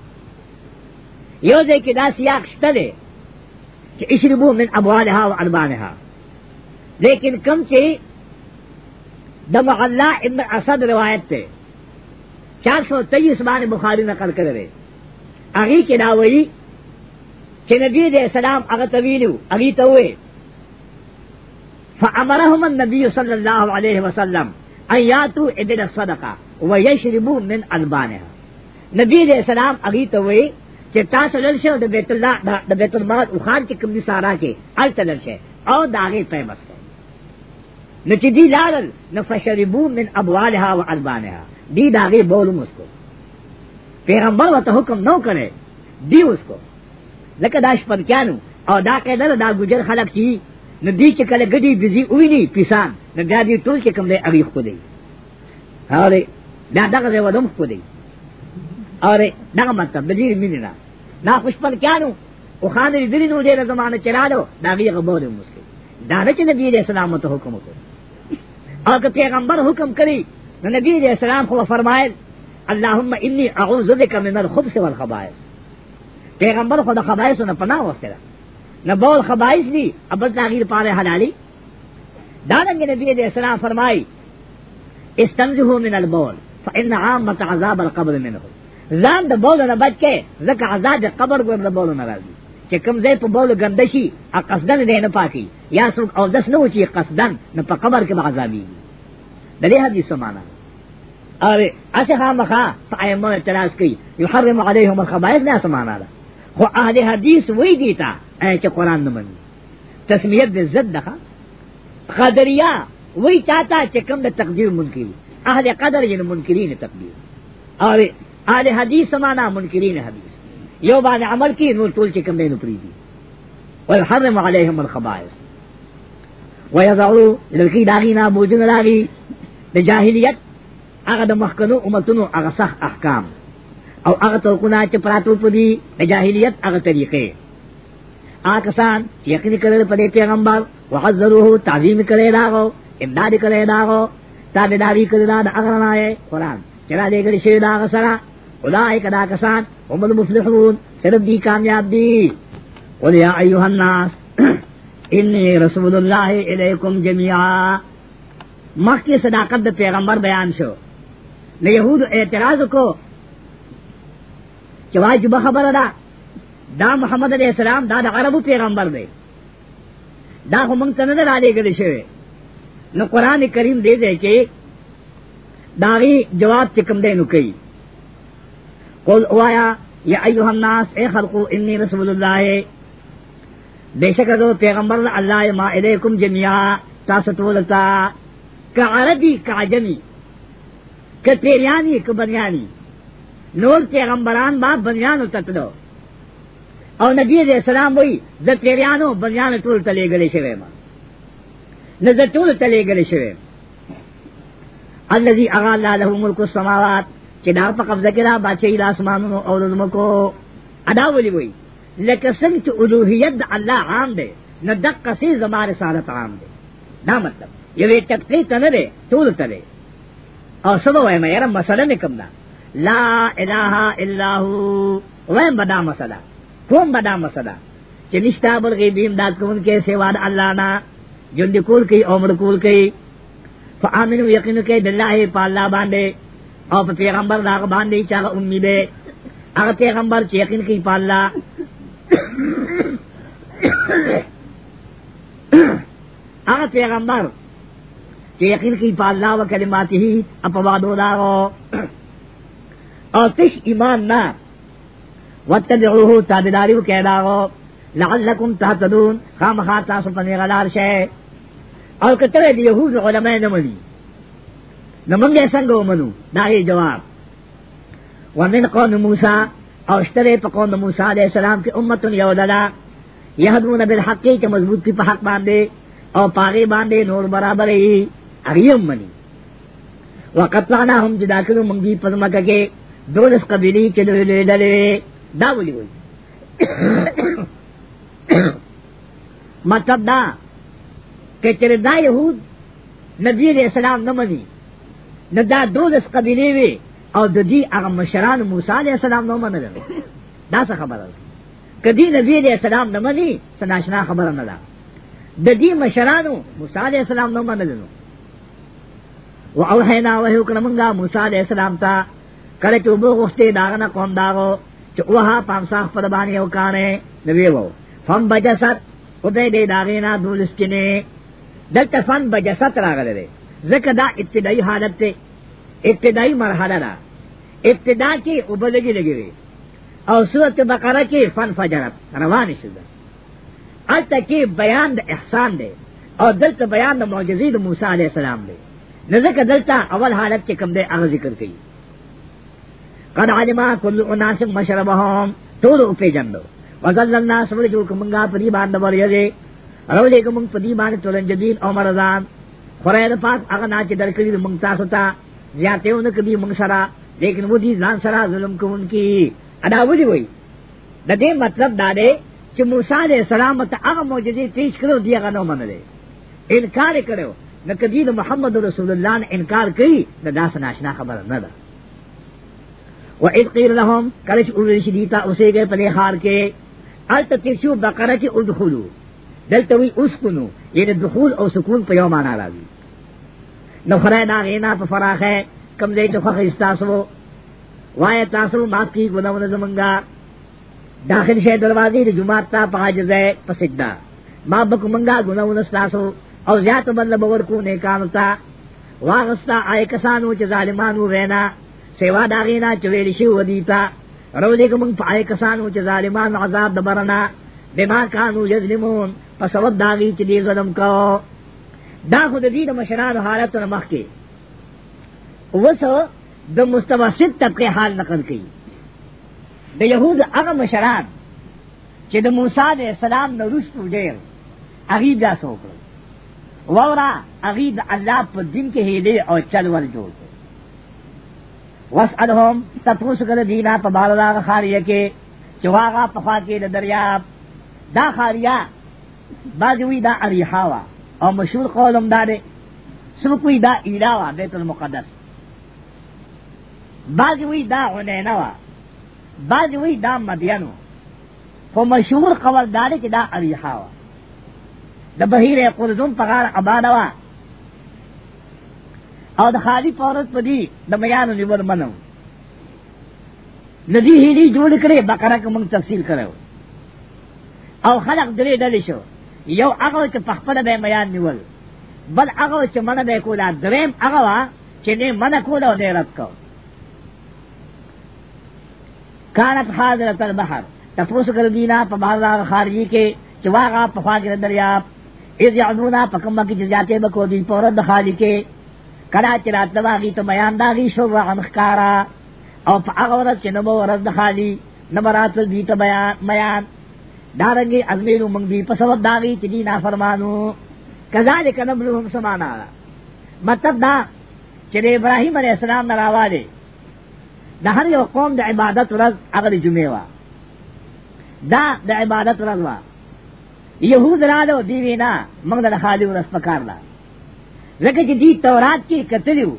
یو دے که دا سیاق شتا دے چه اشربو من ابوالها و علبانها لیکن کم چه دا معلا ابن اسد روایت تے چار سو تیس بان بخاری نقل کرده اگی که داوئی چه نبی دے سلام اگر طویلو اگی توئے فامرهم النبی صلی اللہ علیہ وسلم ایاتو ادن الصدقہ و یشربو من البانها نبی علیہ السلام اگی ته وی چې تاسو لل شو د بیت الله د بیت المال او خان کې کوم سارا کې ال تلل شه او داغه پیمس نو چې دی لالل نو فشربو من ابوالها و البانها دی داغه بولم اس کو پیغمبر وته حکم نو کړي دی اس کو لکه داش پر کیانو او دا قیدل دا ګجر خلق چی نو دی چې کله ګډي بزی وی نه پیسان نو دا دی ټول چې کوم دی اړیخ کو دی هاره دا دغه ځای ودم کو دی اور دغه مطلب د دې مینه نه نا خوشپل کانو او خان دې دې نو دې زمانه چلالو دا غي غبور مسکی دا نه چې نبی دې سلام ته حکم وکړ او که پیغمبر حکم کړی نو نبی دې سلام خو فرمایل اللهم انی اعوذ بک من الخبث والخبائث پیغمبر خو د خبائث نه پناه وسته نه بول خبائث دي ابل تغیر پاره حلالي دا نه نبی دې سلام فرمای استنزه من البول فإن عامة عذاب القبر منه ځان د بوله نه بچ کې ځکه عذاب قبر ګور د بوله نه راځي چې کوم ځای په بوله ګندشي ا قصدن دې نه پاتې یا څوک او دس نه وچی قصدن نه په قبر کې عذابي د دې حدیث معنا اره اشه خامخا پایمو اعتراض کوي يحرم عليهم الخبائث نه سمانا ده خو اهل حدیث وی دیتا چې قران نه مني تسمیت دې زد ده قادریا وی چاته چې کوم د تقدیر منکی اہل قدر یعنی منکرین تقدیر اور اہل حدیث سمانا منکرین حدیث یو بان عمل کی نور طول چکم نے نپری دی والحرم علیہم الخبائث ویضعو لکی داغی نابوجن راغی دا جاہلیت اگا دا محکنو امتنو اگا صح احکام او اگا توقنا چپراتو پدی دا جاہلیت اگا طریقے آکسان یقین کرے پدے پیغمبر وحذروہ تعظیم کرے داغو امداد کرے داغو تابداری کردہ دا اغرنا ہے قرآن چرا دے گلی شیر دا غسرا اولائک دا کسان هم المفلحون صرف دی کامیاب دی قل یا ایوہ الناس انی رسول اللہ علیکم جميعا مخ کی صداقت دا پیغمبر بیان شو نہ یہود اعتراض کو کہ واجب خبر دا دا محمد علیہ السلام دا دا عربو پیغمبر دے دا خو منگ تنہ دا لے گلی شوئے نو قرآن کریم دے دے کے داغی جواب چکم دے نو کئی قل اوایا یا ایوہ الناس اے خلقو انی رسول اللہ بے شک دو پیغمبر اللہ ما الیکم جمعیہ تاستولتا کا عربی کا جمی کہ پیریانی کہ بنیانی نور پیغمبران با بنیانو تتلو او نبی علیہ السلام وی ز پیریانو بنیانو تول تلے گلے شوے ماں نظر ټول تلې غلې شوی الذي اغا له ملک السماوات چې دا په قبضه کې را بچي د اسمانونو او زمکو ادا ولي وي لکه څنګه چې اولوہیت د الله عام دی نو د قصې زماره سالت عام دی دا مطلب یوې ټکې کنه دی ټول تلې او سبا وایم یاره مسله نکم دا لا اله الا هو وایم بدا مسله کوم بدا مسله چې نشتا بل غیبیم دا کوم کې سیواد الله نه جلد کول کی عمر کول کی فآمنو یقین کے دلائے پا اللہ باندے او پا پیغمبر داغ باندے چاگا امی بے اگر پیغمبر چی یقین کی پا اللہ اگر پیغمبر چی یقین کی پا اللہ و کلماتی ہی اپا وعدو داغو او تش ایمان نا وطن دعوہو تابداریو کہداغو لعلکم تهتدون خامخا تاسو په غلار شئ او کته دی يهود علماء نه مني نو موږ څنګه ومنو دا جواب ومن قوم موسی او شتره په قوم موسی عليه السلام کې امه یو دلا يهدون بالحق کې مضبوط کی په حق باندې او پاغي باندې نور برابرې اغيم مني وقتلنا هم جدا کړو موږ دې په مکه کې دولس قبیلې کې دلې دلې دا ولي وي مطلب دا کہ چرے دا یہود نبی علیہ السلام نہ منی نہ دا دو دس قبیلے وے او د دې هغه مشران موسی علیہ السلام نو منل دا څه خبره ده کدی نبی علیہ السلام نه مني سناشنا خبره نه ده د دې مشرانو موسی علیہ السلام نو منل او اوهینا وه کړمږه موسی علیہ السلام ته کله چې وبو غوښته داغه قوم داغو چې وها پامسا خپل باندې وکانه نبی وو فن بجسد خدای دې داغینا دولس کینه دلته فن بجسد راغله ده ځکه دا ابتدایي حالت ته ابتدایي مرحله ده ابتدا کې وبلګي لګي او سورت بقره کې فن فجرت روان شو ده الته کې بیان د احسان ده او دلته بیان د معجزې د موسی عليه السلام ده نزدک دلته اول حالت کې کم ده هغه ذکر کړي قد علما كل اناس مشربهم ټول په جنډو وزلنا سمر جو کمنگا پدی باند وریزے رو لے کمنگ پدی باند تولن جدین او مرزان خورید پاک اغنا چی درکلی منگ تاسوتا زیادتے انہ کبھی منگ سرا لیکن وہ دی زان سرا ظلم کو ان کی ادا وجی وئی دا دے مطلب دا دے چی موسیٰ علیہ السلام تا اغا موجزی تیش کرو دی اغا نو من دے انکار کرو نہ کبھی محمد رسول اللہ نے انکار کی نہ داس ناشنا خبر نہ دا وہ عید قیر لہم کرش ارشدیتا اسے گئے پلے ہار کے الته تیرشو بقره کې ادخلو دلته وی اسکنو یعنی دخول او سکون په یو معنا راځي نو خدای دا غینا په فراخه کم دې ته خو استاسو وای تاسو ماف کی ګناونه زمنګا داخل شه دروازې د جمعه تا پاجزه پسجدا ما بک منګا ګناونه استاسو او زیات بدل باور کو نه کانتا واغستا آئے کسانو چې ظالمانو وینا سیوا داغینا چویل شو ودیتا رو دې کوم پای کسانو چې ظالمان عذاب دبرنا بما كانوا يظلمون پس ود داږي چې دې ظلم کو دا خو دې د مشرانو حالت نه مخ کې وسو د مستوسط طبقه حال نقل کړي د يهود هغه مشران چې د موسی عليه السلام نو رسو ډېر هغه دا څوک وورا هغه د الله په دین کې هېلې او چلول جوړ کړ وسألهم تپوس کر دینا پا باردا غا خاریہ کے چواغا پخوا کے دا دریاب دا خاریہ بازوی دا اریحاوا او مشہور قولم دا دے سبکوی دا ایلاوا بیت المقدس بازوی دا عنینوا بازوی دا مدینو خو مشہور قول دا دے چی دا اریحاوا دا بحیر قرزم پغار عبادوا او د خالی فورت په دی د بیان نیول منو ندی هیلی جوړ کړي بقره کوم تفصیل کړو او خلق درې ډلې شو یو هغه چې په خپل به بیان نیول بل هغه چې منه به کولا دریم هغه وا چې نه منه کولا دې رات کو کانت حاضرت البحر تفوس کر دینا په بازار خارجي کې چې واغه په فاجر دریاب اذ یعنونا پکمه کې جزاته بکو دي پورد خالی کې کلا چې راتله باغی ته بیان داغی شو انخکارا او په هغه ورځ چې نه به ورځ د خالي نه به راتل دوی ته بیان بیان دارنګې ازمیرو موږ دوی په سبب د هغې چې دوی نافرمانو کذالک نبلوهم سمانا مطلب دا چې د ابراهیم علیه السلام نه راوالې د هر یو قوم د عبادت ورځ هغه د جمعې وه دا د عبادت ورځ وه یهود راله دوی وینا موږ د خالي ورځ پکار ده زکه چې دې تورات کې کتلیو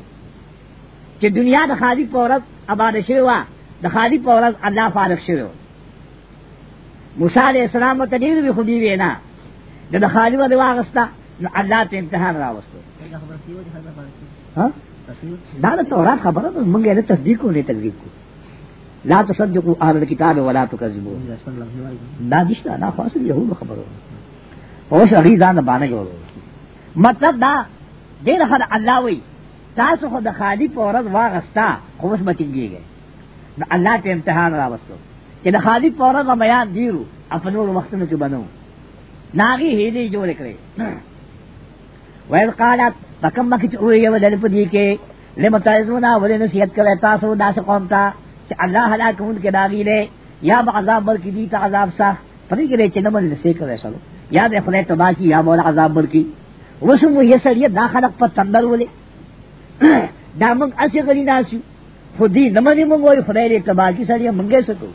چې دنیا د خالق په ورځ آباد شوی و د خالق په ورځ الله فارغ شوی موسی علیہ السلام ته دې وی خو دې وینا د خالق د واغستا الله ته امتحان راوستو ها دا د تورات خبره ده موږ یې تصدیق ولې تکذیب کو لا تصدقوا اهل الكتاب ولا تكذبوا دا دشته دا خاصه يهودو خبره او شری ځان باندې جوړو مطلب دا دیر خد اللہ وی تاسو خود خالی پا ورد واغستا خوص بچنگی گئے اللہ تے امتحان راوستو کہ دا خالی پا ورد و بیان دیرو اپنور وقتنو کی بنو ناغی ہیلی جو لکرے وید قالت پکم مکی چوئی و دل پدی کے لمتعزونا ولی نصیحت کرے تاسو داس قوم تا کہ اللہ حلاک ان کے ناغی لے یا با عذاب برکی دیتا عذاب سا پتہ کرے چنمن نصیح کرے سلو یا بے خدای تباہ کی یا مولا عذاب برکی وسمو یسر یہ دا خلق پر تندر ولے دا منگ اسی غلی ناسیو خودی نمانی منگو ای خدای لے کبا کی سر یہ منگے سکو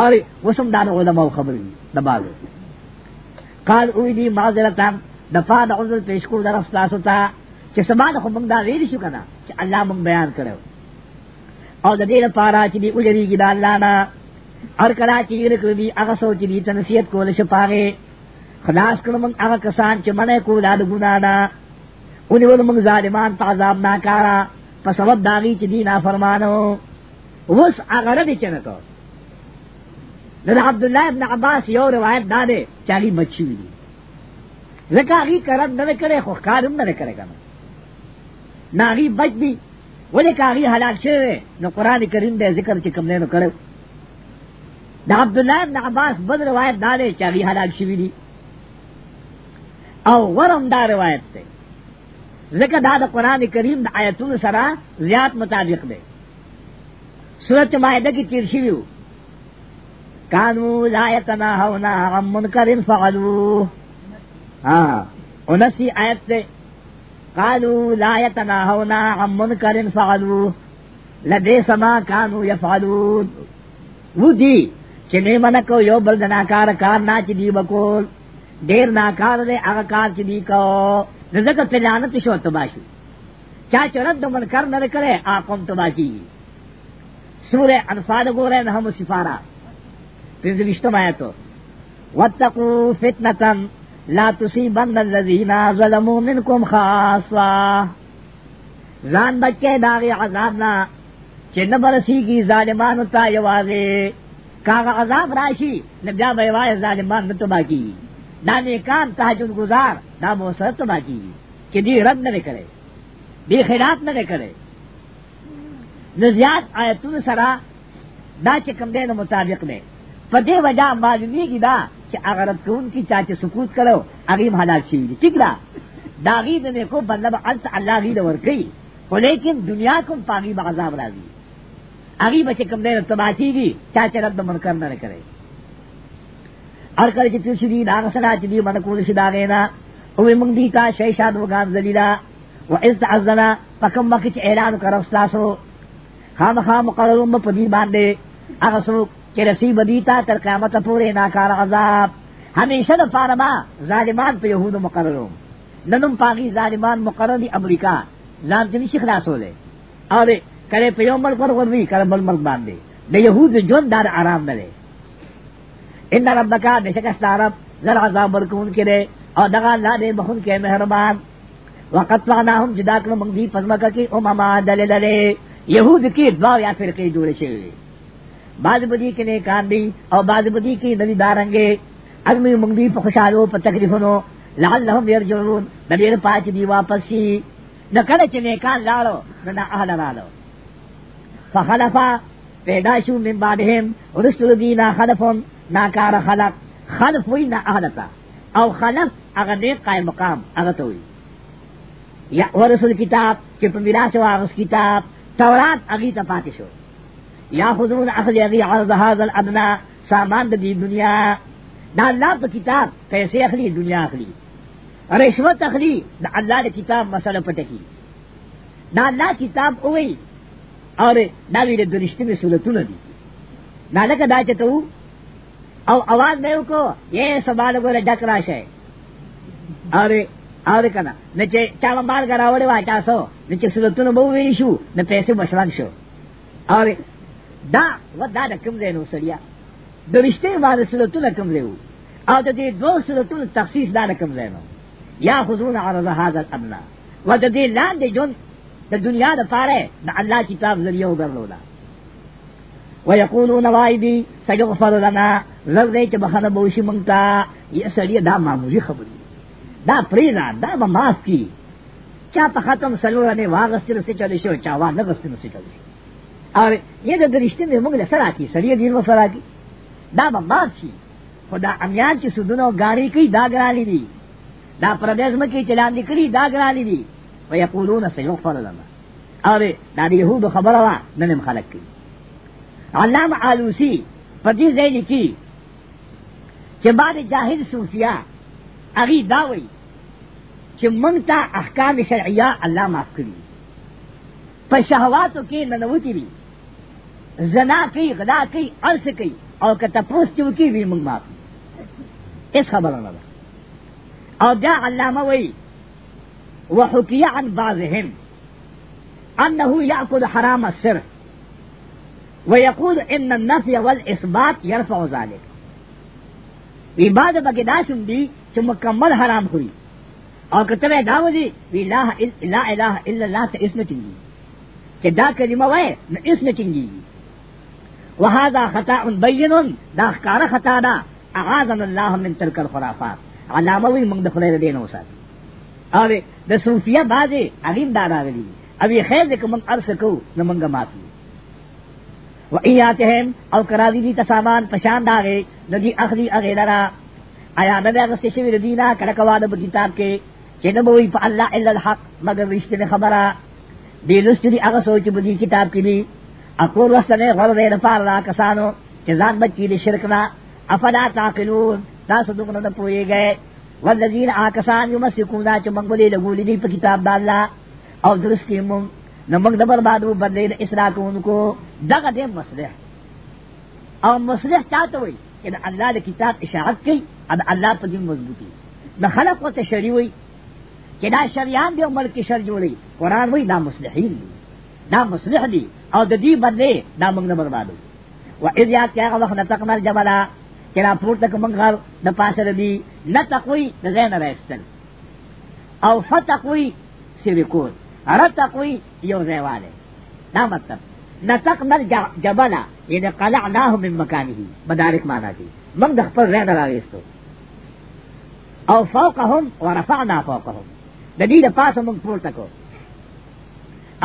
اور وسم دانا علماء خبری دبالو قال اوی دی معذرتان دفا دا عذر پیش کو درف سلاسو تا چې سبا خو منگ دا ویل شو کنا چې الله منگ بیان کرو او دا دیر پارا چی دی اجری گی دا اللہ نا اور کلا چی رکر دی اغسو چی دی تنسیت کول شپاگے خلاص کړو موږ هغه کسان چې منې کولا د ګنا نه اونې ول موږ ظالمان په عذاب ناکارا په سبب داوی چې دی نافرمانو اوس هغه نه دي چنه کو د عبد الله ابن عباس یو روایت دا ده چې هغه مچي وي زکه هغه کرد نه کړي خو کارم نه کړي کنه ناغي بچ دي ولې کاغي هلاک شوی نو قران کریم دې ذکر چې کوم نه نو کړو د عبد الله ابن عباس بل روایت دا ده چې هغه هلاک شوی دي او ورم دا روایت تے ذکر دا دا قرآن کریم دا آیتون سرا زیاد مطابق دے سورت مائدہ کی تیرشیو کانو لا یتناہونا عن منکر فعلو ہاں انسی آیت تے قالو لا یتناہونا عن منکر فعلو لدے سما کانو یفعلون وہ دی چنے منکو یو بلدناکار کارنا چی دی بکول ډیر ناکار دے هغه کار چې دی کو رزق په لعنت شو تباشي چا چرت د منکر نه کرے اقوم تباشي سورہ انفال ګوره نه هم سفارا پنځه آیت وتقوا فتنه لا تصيبن الذين ظلموا منكم خاصه ځان بچے داغي عذاب نه چې نه برسیږي ظالمانو ته یوازې کاغه عذاب راشي نه بیا به وای ظالمان نه تباکی دا نیکان تحجد گزار دا موسرت باقی کہ دی رد نہ کرے دی خلاف نہ کرے نزیات آیتون سرا دا چکم دے نو مطابق دے پدے وجہ معلومی کی دا کہ اغرب کون کی چاچے سکوت کرو اغیم حالات شیئی دی ٹک دا دا غید نے کو بندب علت اللہ غید ورکی خو لیکن دنیا کم پاغیب عذاب راضی اغیب چکم دے نو تباچی گی چاچے رد منکر نہ کرے ہر کل کی تیر شدی داغ سنا چی دی من کول شدا غینا اوی منگ دی کا شای شاد وگام زلیلا و از تعزنا پکم وقت چی اعلان کرو سلاسو خام خام مقررم با پدی باندے اغسو چی رسیب دیتا تر قیامت پورے ناکار عذاب ہمیشہ دا پارما ظالمان پہ یہود مقررم ننم پاگی ظالمان مقرر دی امریکہ نام چنی شخلاص ہو لے اور کرے پیو ملک ورغروی کرے بل ملک باندے دا یہود جون دار آرام نلے ان ربکا بشک استعرب لر عذاب ورکون کرے اور دغا اللہ دے بخون کے مہربان وقت لعناہم جدا کرو منگی پزمکا کی امما دلے دلے یہود کی دعا یا فرقی جوڑے شوئے بعض بدی کے نیکان دی اور بعض بدی کی نبی دارنگے اگمی منگی پا خوشحالو پا تکریفنو لعلہم یرجعون نبیر پاچ دی واپس شی نہ کله چې نیکان لاړو نو نه اهل رالو فخلفا پیدا شو من بعدهم ورسل دینا خلفهم ناکار خلق خلف وی نا اهلتا او خلف هغه دې قائم مقام هغه ته وی یا ورسل کتاب چې په میراث واغس کتاب تورات هغه ته پاتې شو یا حضور اخذ یغی عرض هذا الادنا سامان د دې دنیا دا الله په کتاب پیسې اخلي دنیا اخلي رشوت اخلي د الله د کتاب مسله پټکی دا الله کتاب اوې اور دا ویل د رښتینې سنتونه دي دا لکه دا چې ته او आवाज دیو کو یہ سوال گورے ڈک راشه اره اره کنه نه چې چا باندې راوړې وای تاسو نه چې سلطنه بو ویل شو نه پیسې بشلان شو اره دا ودا د کوم زینو سړیا د رښتې باندې سلطنه کوم لیو او د دې دوه سلطنه تخصیص دا کوم زینو یا حضور عرض هذا الابنا و د دې لاندې جون د دنیا د پاره د الله کتاب ذریعہ وګرځولا ويقولون وايدي سيغفر لنا زردې چې بخنه بوشي مونږ ته یې سړی دا معمولی خبرې دا پریدا دا به معاف کی چا په ختم سلوه نه واغستر سي چلی شو چا واغستر سي چلی شو او یې د درشتې موږ له سره کی سړی دین وسره کی دا به معاف شي خدا امیان چې سودونو غاری کوي دا غرالي دي دا پردیس مکی چلان نکړي دا غرالي دي ويقولون سيغفر لنا او دا د يهودو خبره وا نن خلک کوي علام آلوسی پتی زیلی کی چه بعد جاہل صوفیاء اغی داوی چه منگتا احکام شرعیہ اللہ معاف کری پر شہواتو کی ننوتی بھی زنا کی غدا کی عرص کی اور کتا پوستیو کی بھی منگ معاف اس خبر اللہ اور جا علامہ وی وحکی عن بعضهم انہو یاکل حرام السرح ويقول ان النفي والاثبات يرفع ذلك وی بعد بکی داسم دی چې مکمل حرام خوري او کتبه داو دی وی لا اله الا الله ته اسم ټینګي چې دا کلمه وای نو اسم ټینګي وهذا خطا بین دا ښکار خطا دا اعاذنا الله من تلك الخرافات علامه وی موږ د خلای دین اوسات او د صوفیه باندې عظیم دا راغلی ابي خیر دې کوم ارسکو نو موږ معافي و ایاتهم او کرازی دی تسامان پشان داغے لگی اخلی اغی لرا آیا نبی اغسطی شوی ردینا کڑکوانا با کتاب کے چنبوی پا اللہ الا الحق مگر رشتے میں خبرہ دی لست دی اغسو چی بدی کتاب کی بھی اکور رستنے غرر رفار را کسانو چی زان بچی دی شرکنا افلا تاقلون دا صدقنا دا پوئے گئے والذین آکسان یمسکونا چی منگولی لگولی دی پا کتاب دا اللہ او درستی مم نمک دبر بادو بدلے اصلاح کو ان کو دغ دے مسلح اور مسلح چاہتا ہوئی کہ دا اللہ نے کتاب اشاعت کی اب اللہ پر دن مضبوطی نہ خلق و تشری ہوئی کہ نہ شریان دے عمر کی شر جوڑی قرآن ہوئی نہ مسلحین دی نہ مسلح دی اور ددی بدلے نہ منگ نہ بربادو وہ ارجاد کیا وقت نہ تکمر جملا کہ نہ پور تک منگھر نہ پاسر دی نہ تقوی نہ زین ریستن اور فتح کوئی سرکور هر تقوی یو زیواله دا مطلب نتقن جبلا یعنی قلعناه من مکانه مدارک معنا دي موږ د خپل ځای نه راغېستو او فوقهم ورفعنا فوقهم د دې د پاسه موږ ټول تکو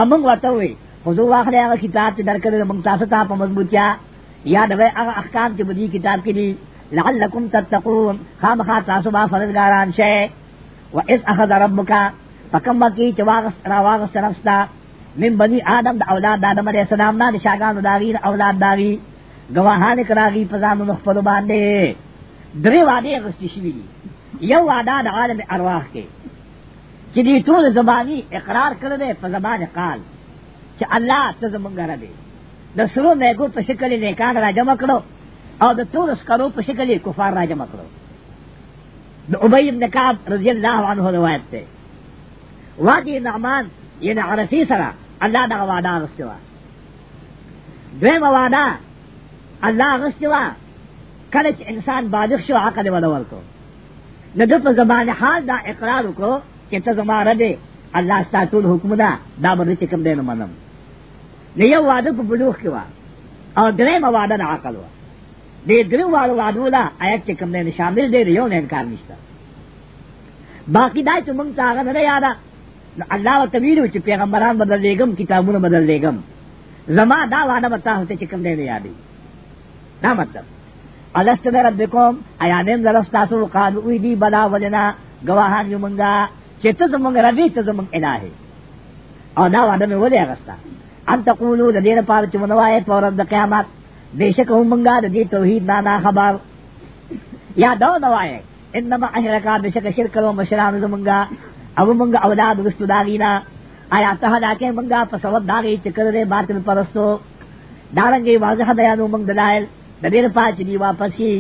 امنګ ورته وي حضور واخلې هغه کتاب چې درکړل موږ تاسو ته په مضبوطیا یاد وای هغه احکام چې بدی کتاب کې دي لعلکم تتقون خامخا تاسو با فرزګاران شئ و اذ اخذ ربک پکم بکی چې واغس را واغس رفستا من بنی آدم دا اولاد آدم علیہ السلام نا نشاگان داغی دا اولاد داغی گواہان کراغی پزانو نخفلو باندے درې وعدے اغسطی شوی دی یو وعدہ دا عالم ارواح کے چې دې ټول زبانی اقرار کړل په زبان قال چې الله ته زمونږ را دی د سرو میګو په شکل نه کار را جمع کړو او د تور سکرو په شکل کفار را جمع کړو د ابی بن کعب رضی الله عنه روایت ده وادی نعمان یعنی عرفی سرا اللہ دا وعدہ غستوا دویم وعدہ اللہ غستوا کلچ انسان بالغ شو عقل ولول کو نہ دو پا زمان حال دا اقرار کو چیتا زمان ردے اللہ ستاتون حکم دا دا بردی چکم دے نمانم نہ یو وعدہ پا بلوغ کوا اور دویم وعدہ دا عقل وا دے درو وعدہ وعدو دا آیت چکم دے شامل دے ریو نے انکار نشتا باقی دا چو منگ تاغت دا یادا اللہ و تبیر چ پیغمبران بدل لے گم کتابوں بدل لے گم زما دا وانا بتا ہوتے چکم دے دیا دی نہ مطلب الست میں رب قوم ایانیم نیم ذرا قاد اوی دی بلا ولنا گواہان یو منگا چت ز منگ ربی تز منگ الہ ہے او دا وانا میں ولیا گستا ان تقولو دین پار چ منوا ہے پر رب قیامت بے شک ہم منگا دی توحید نانا خبر یا دو دوائے انما اشرکا بے شک شرک لو مشران ز منگا او منگا اولاد رستو داغینا آیا تہ دا کہ منگا فسوب داغی چکر دے باطل پرستو دارنگی واضح بیانو منگ دلائل دبیر پاچ دی واپس ہی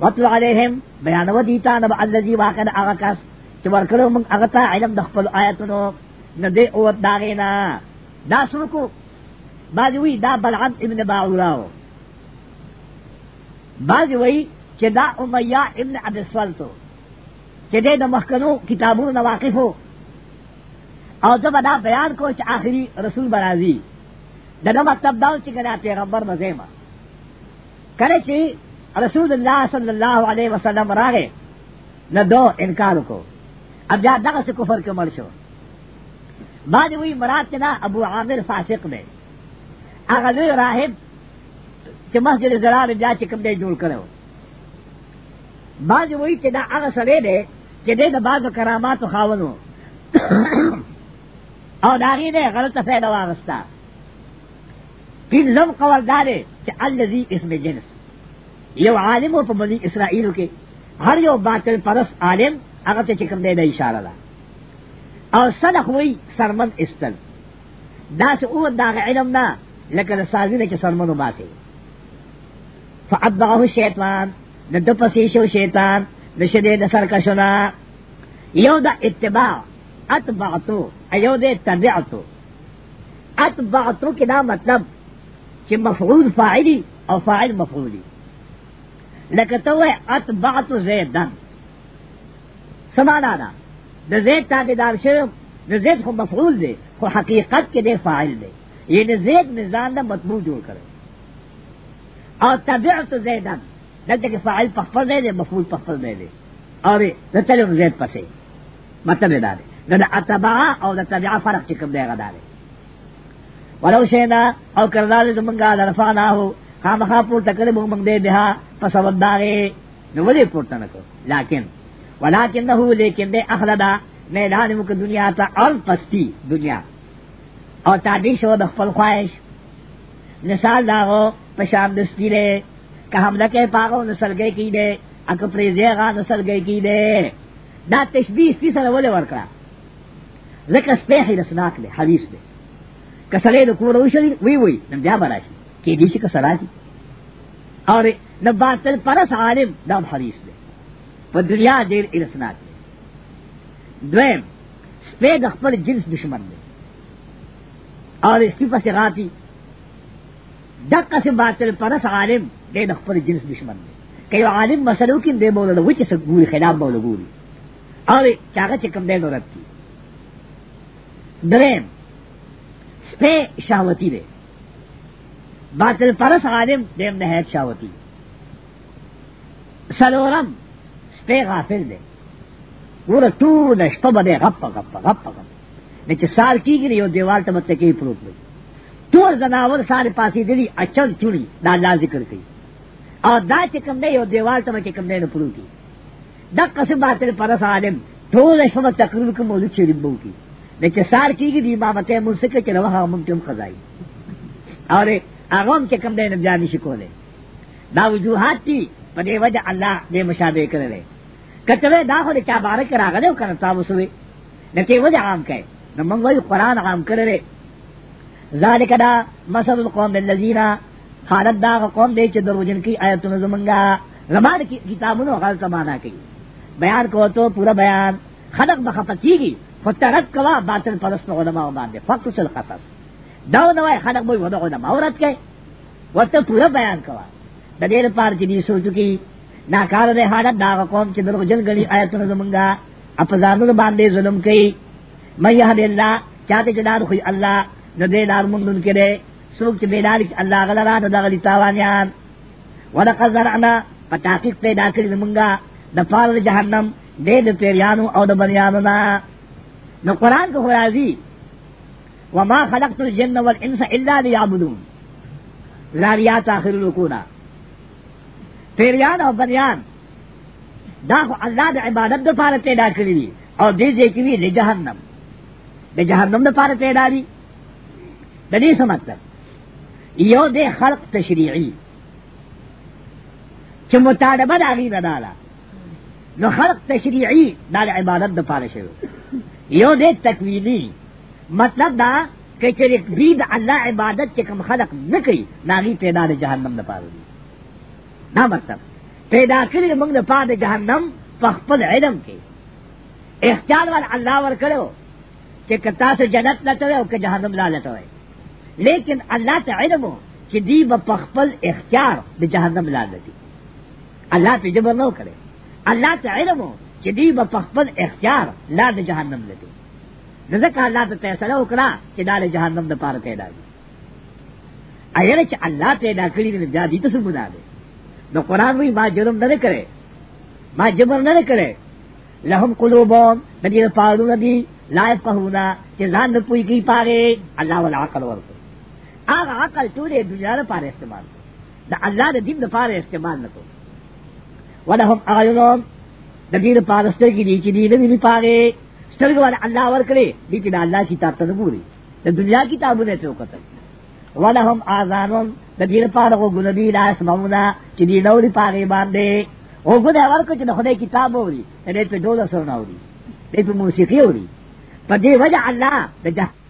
وطل علیہم بیانو دیتا نب اللذی واقع دا آغا کس چی ورکرو منگ اغتا علم دخپل آیتنو ندے اوت داغینا دا سنکو بازوی دا بلعن ابن باعوراو بازوی چی دا امیہ ابن عبد السولتو چې د مخکنو کتابونو نه واقف وو او زه دا بیان کو چې آخري رسول برازي دا نه مطلب دا چې کله پیغمبر مزیما کله چې رسول الله صلی الله علیه وسلم راغې نه دو انکار کو اب بیا دغه څه کفر کې مړ شو بعد وی مراد نه ابو عامر فاسق دی هغه لوی راهب چې مسجد زرار بیا چې کوم دی جوړ کړو بعد وی چې دا هغه سره دی چې دې د بازو کراماتو خاونو او داغی دے غلط فیدا واغستا پینزم قول دارے چا اللذی اسم جنس یو عالم په بنی اسرائیل کې هر یو باطل پرس عالم هغه ته چکم دی د اشاره ده او صدق وی سرمن استل دا چې او دا علم نه لکه سازی نه چې سرمنو باسي فعبغه شیطان د دپسې شو شیطان دشدے دسر کشنا یو دا اتباع اتبعتو ایو دے تبعتو اتبعتو کی دا مطلب چی مفعول فاعلی او فاعل مفعولی لکتو ہے اتبعتو زیدن سمانا دا دا زید تابدار شو دا زید خو مفعول دے خو حقیقت کے دے فاعل دے یہ زید نزان دا مطبوع جوڑ کرے اور تبعتو زیدن دلته کې فاعل په خپل دی مفعول په خپل دی او د تلو زید پسې مطلب دا دی د اتبع او د تبع فرق چې کوم دی غدا دی ولو شینا او کردار زمونږه لرفانا هو خامخا پور تکلم موږ دې بها پس وداغه نو دې پورته نکو لیکن ولکنه لیکن دې اخلدا میدان موږ دنیا ته ال پستی دنیا او تا دې شو د خپل خواهش مثال داغو پشان دستی له کہ حملہ کے پاگو نسل گئے کی دے اکپری زیغا نسل گئے کی دے دا تشبیح سپی سر ولے ورکڑا لکه سپیح رسناک دے حدیث دے کسلے دو کور وشلی وی وی نم جا براشی کی دیشی کسرا دی اور نباتل پرس عالم دام حدیث دے و دنیا دیر ارسناک دے دویم سپیح دخپل جنس دشمن دے اور اس کی پس راتی دقه سے باطل پرس عالم دے خپل جنس دشمن دی کہ عالم مسلو کې دے بوله وچ سے ګوري خلاف بوله ګوري او چاګه چې کوم دے نو رات کی درم سپه شاوتی دے باطل پرس عالم دے نه شاوتی سلورم سپه غافل دے ګوره ټول شپه باندې غپ غپ غپ غپ نه چې سال کیږي یو دیوال ته مت کې پروت دی ټول زناور سارے پاسې دي اچل چوری دا الله ذکر کوي او دا چې کوم دی یو دیوال ته چې کوم دی نه پلو کی دا قسم باطل پر عالم ټول شپه تقریر کوم مولوی شریف بو کی نه چې سار کیږي دی امامت یې مسکه چې واه موږ تم خزای اور هغه چې کوم دی نه ځان شي کوله دا وجوهات دي په دې وجه الله دې مشابه کړل کته دا هره چا بارک راغله او کنه تاسو وي نه چې وجه عام کوي نو موږ وایو قران عام کړل ذالک دا مسل القوم الذین حالت دا قوم دے چې دروجن کی آیتونه زمنګا زمان کی کتابونو غلط معنا کوي بیان کو تو پورا بیان خلق بخفتیږي فترت کوا باطل پرست علماء باندې فقط سل قصص دا نو خلق به ونه علماء اورات کوي ورته پورا بیان کوا د دې لپاره چې دې سوچو کې ناکار ده حالت دا قوم چې دروجن غني آیتونه زمنګا اپزانو باندې ظلم کوي مې هدې الله چاته جنار خو الله نو دے لار مندن کرے سوک چی بیدار اللہ غلرا نو دا غلی تاوانیان ولقد زرعنا پتاقیق پیدا کری منگا دا پار جہنم دے دا پیریانو او دا بنیانونا نو قرآن کو خرازی وما خلقت الجن والانس الا لیعبدون زاریات آخر رکونا پیریان او بنیان دا خو اللہ دا عبادت دا پار پیدا کری اور دے زیکی وی لجہنم لجہنم دا پار پیدا دی د دې څه مطلب یو د خلق تشریعي چې مطالبه د هغه نه نو خلق تشریعي د عبادت د پاره شوی یو د تکوینی مطلب دا چې چې بيد الله عبادت چې کوم خلق نکړي ناغي پیدا د جهنم نه پاره دي دا مطلب پیدا کړی موږ د پاره د جهنم په خپل علم کې اختیار ول الله ور کړو چې کتا سه جنت لته او که جهنم لاله ته لیکن اللہ تا علم ہو کہ دی با پخپل اختیار دی جہنم لانا دی اللہ پہ جبر نہ کرے اللہ تا علم ہو کہ دی با پخپل اختیار لا دی جہنم لدی نزکا اللہ تا فیصلہ اکرا کہ دا دی جہنم دا پار پیدا دی اگر چا اللہ پیدا کری دی جا دی تسو منا دی نو قرآن وی ما جرم نہ کرے ما جبر نہ کرے لہم قلوبون ندیر پارو ندی لائف کہونا چیزان نپوئی کی پارے اللہ والا عقل ورکو هغه عقل ټولې دنیا لپاره استعمال کو د الله د دین لپاره استعمال نکو ولهم اعینهم د دې لپاره سترګې دي چې دې نه ویني پاره سترګې ول الله ورکړي دې چې د الله کتاب ته پوری د دنیا کتابونه ته وکړه ولهم اذانون د دې لپاره وګونه دي لا سمونه چې دې نو لري پاره باندې وګونه ورکړي چې د خدای کتاب ووري دې په دوله سره نوري دې په موسیقي ووري په دې وجه الله د جهان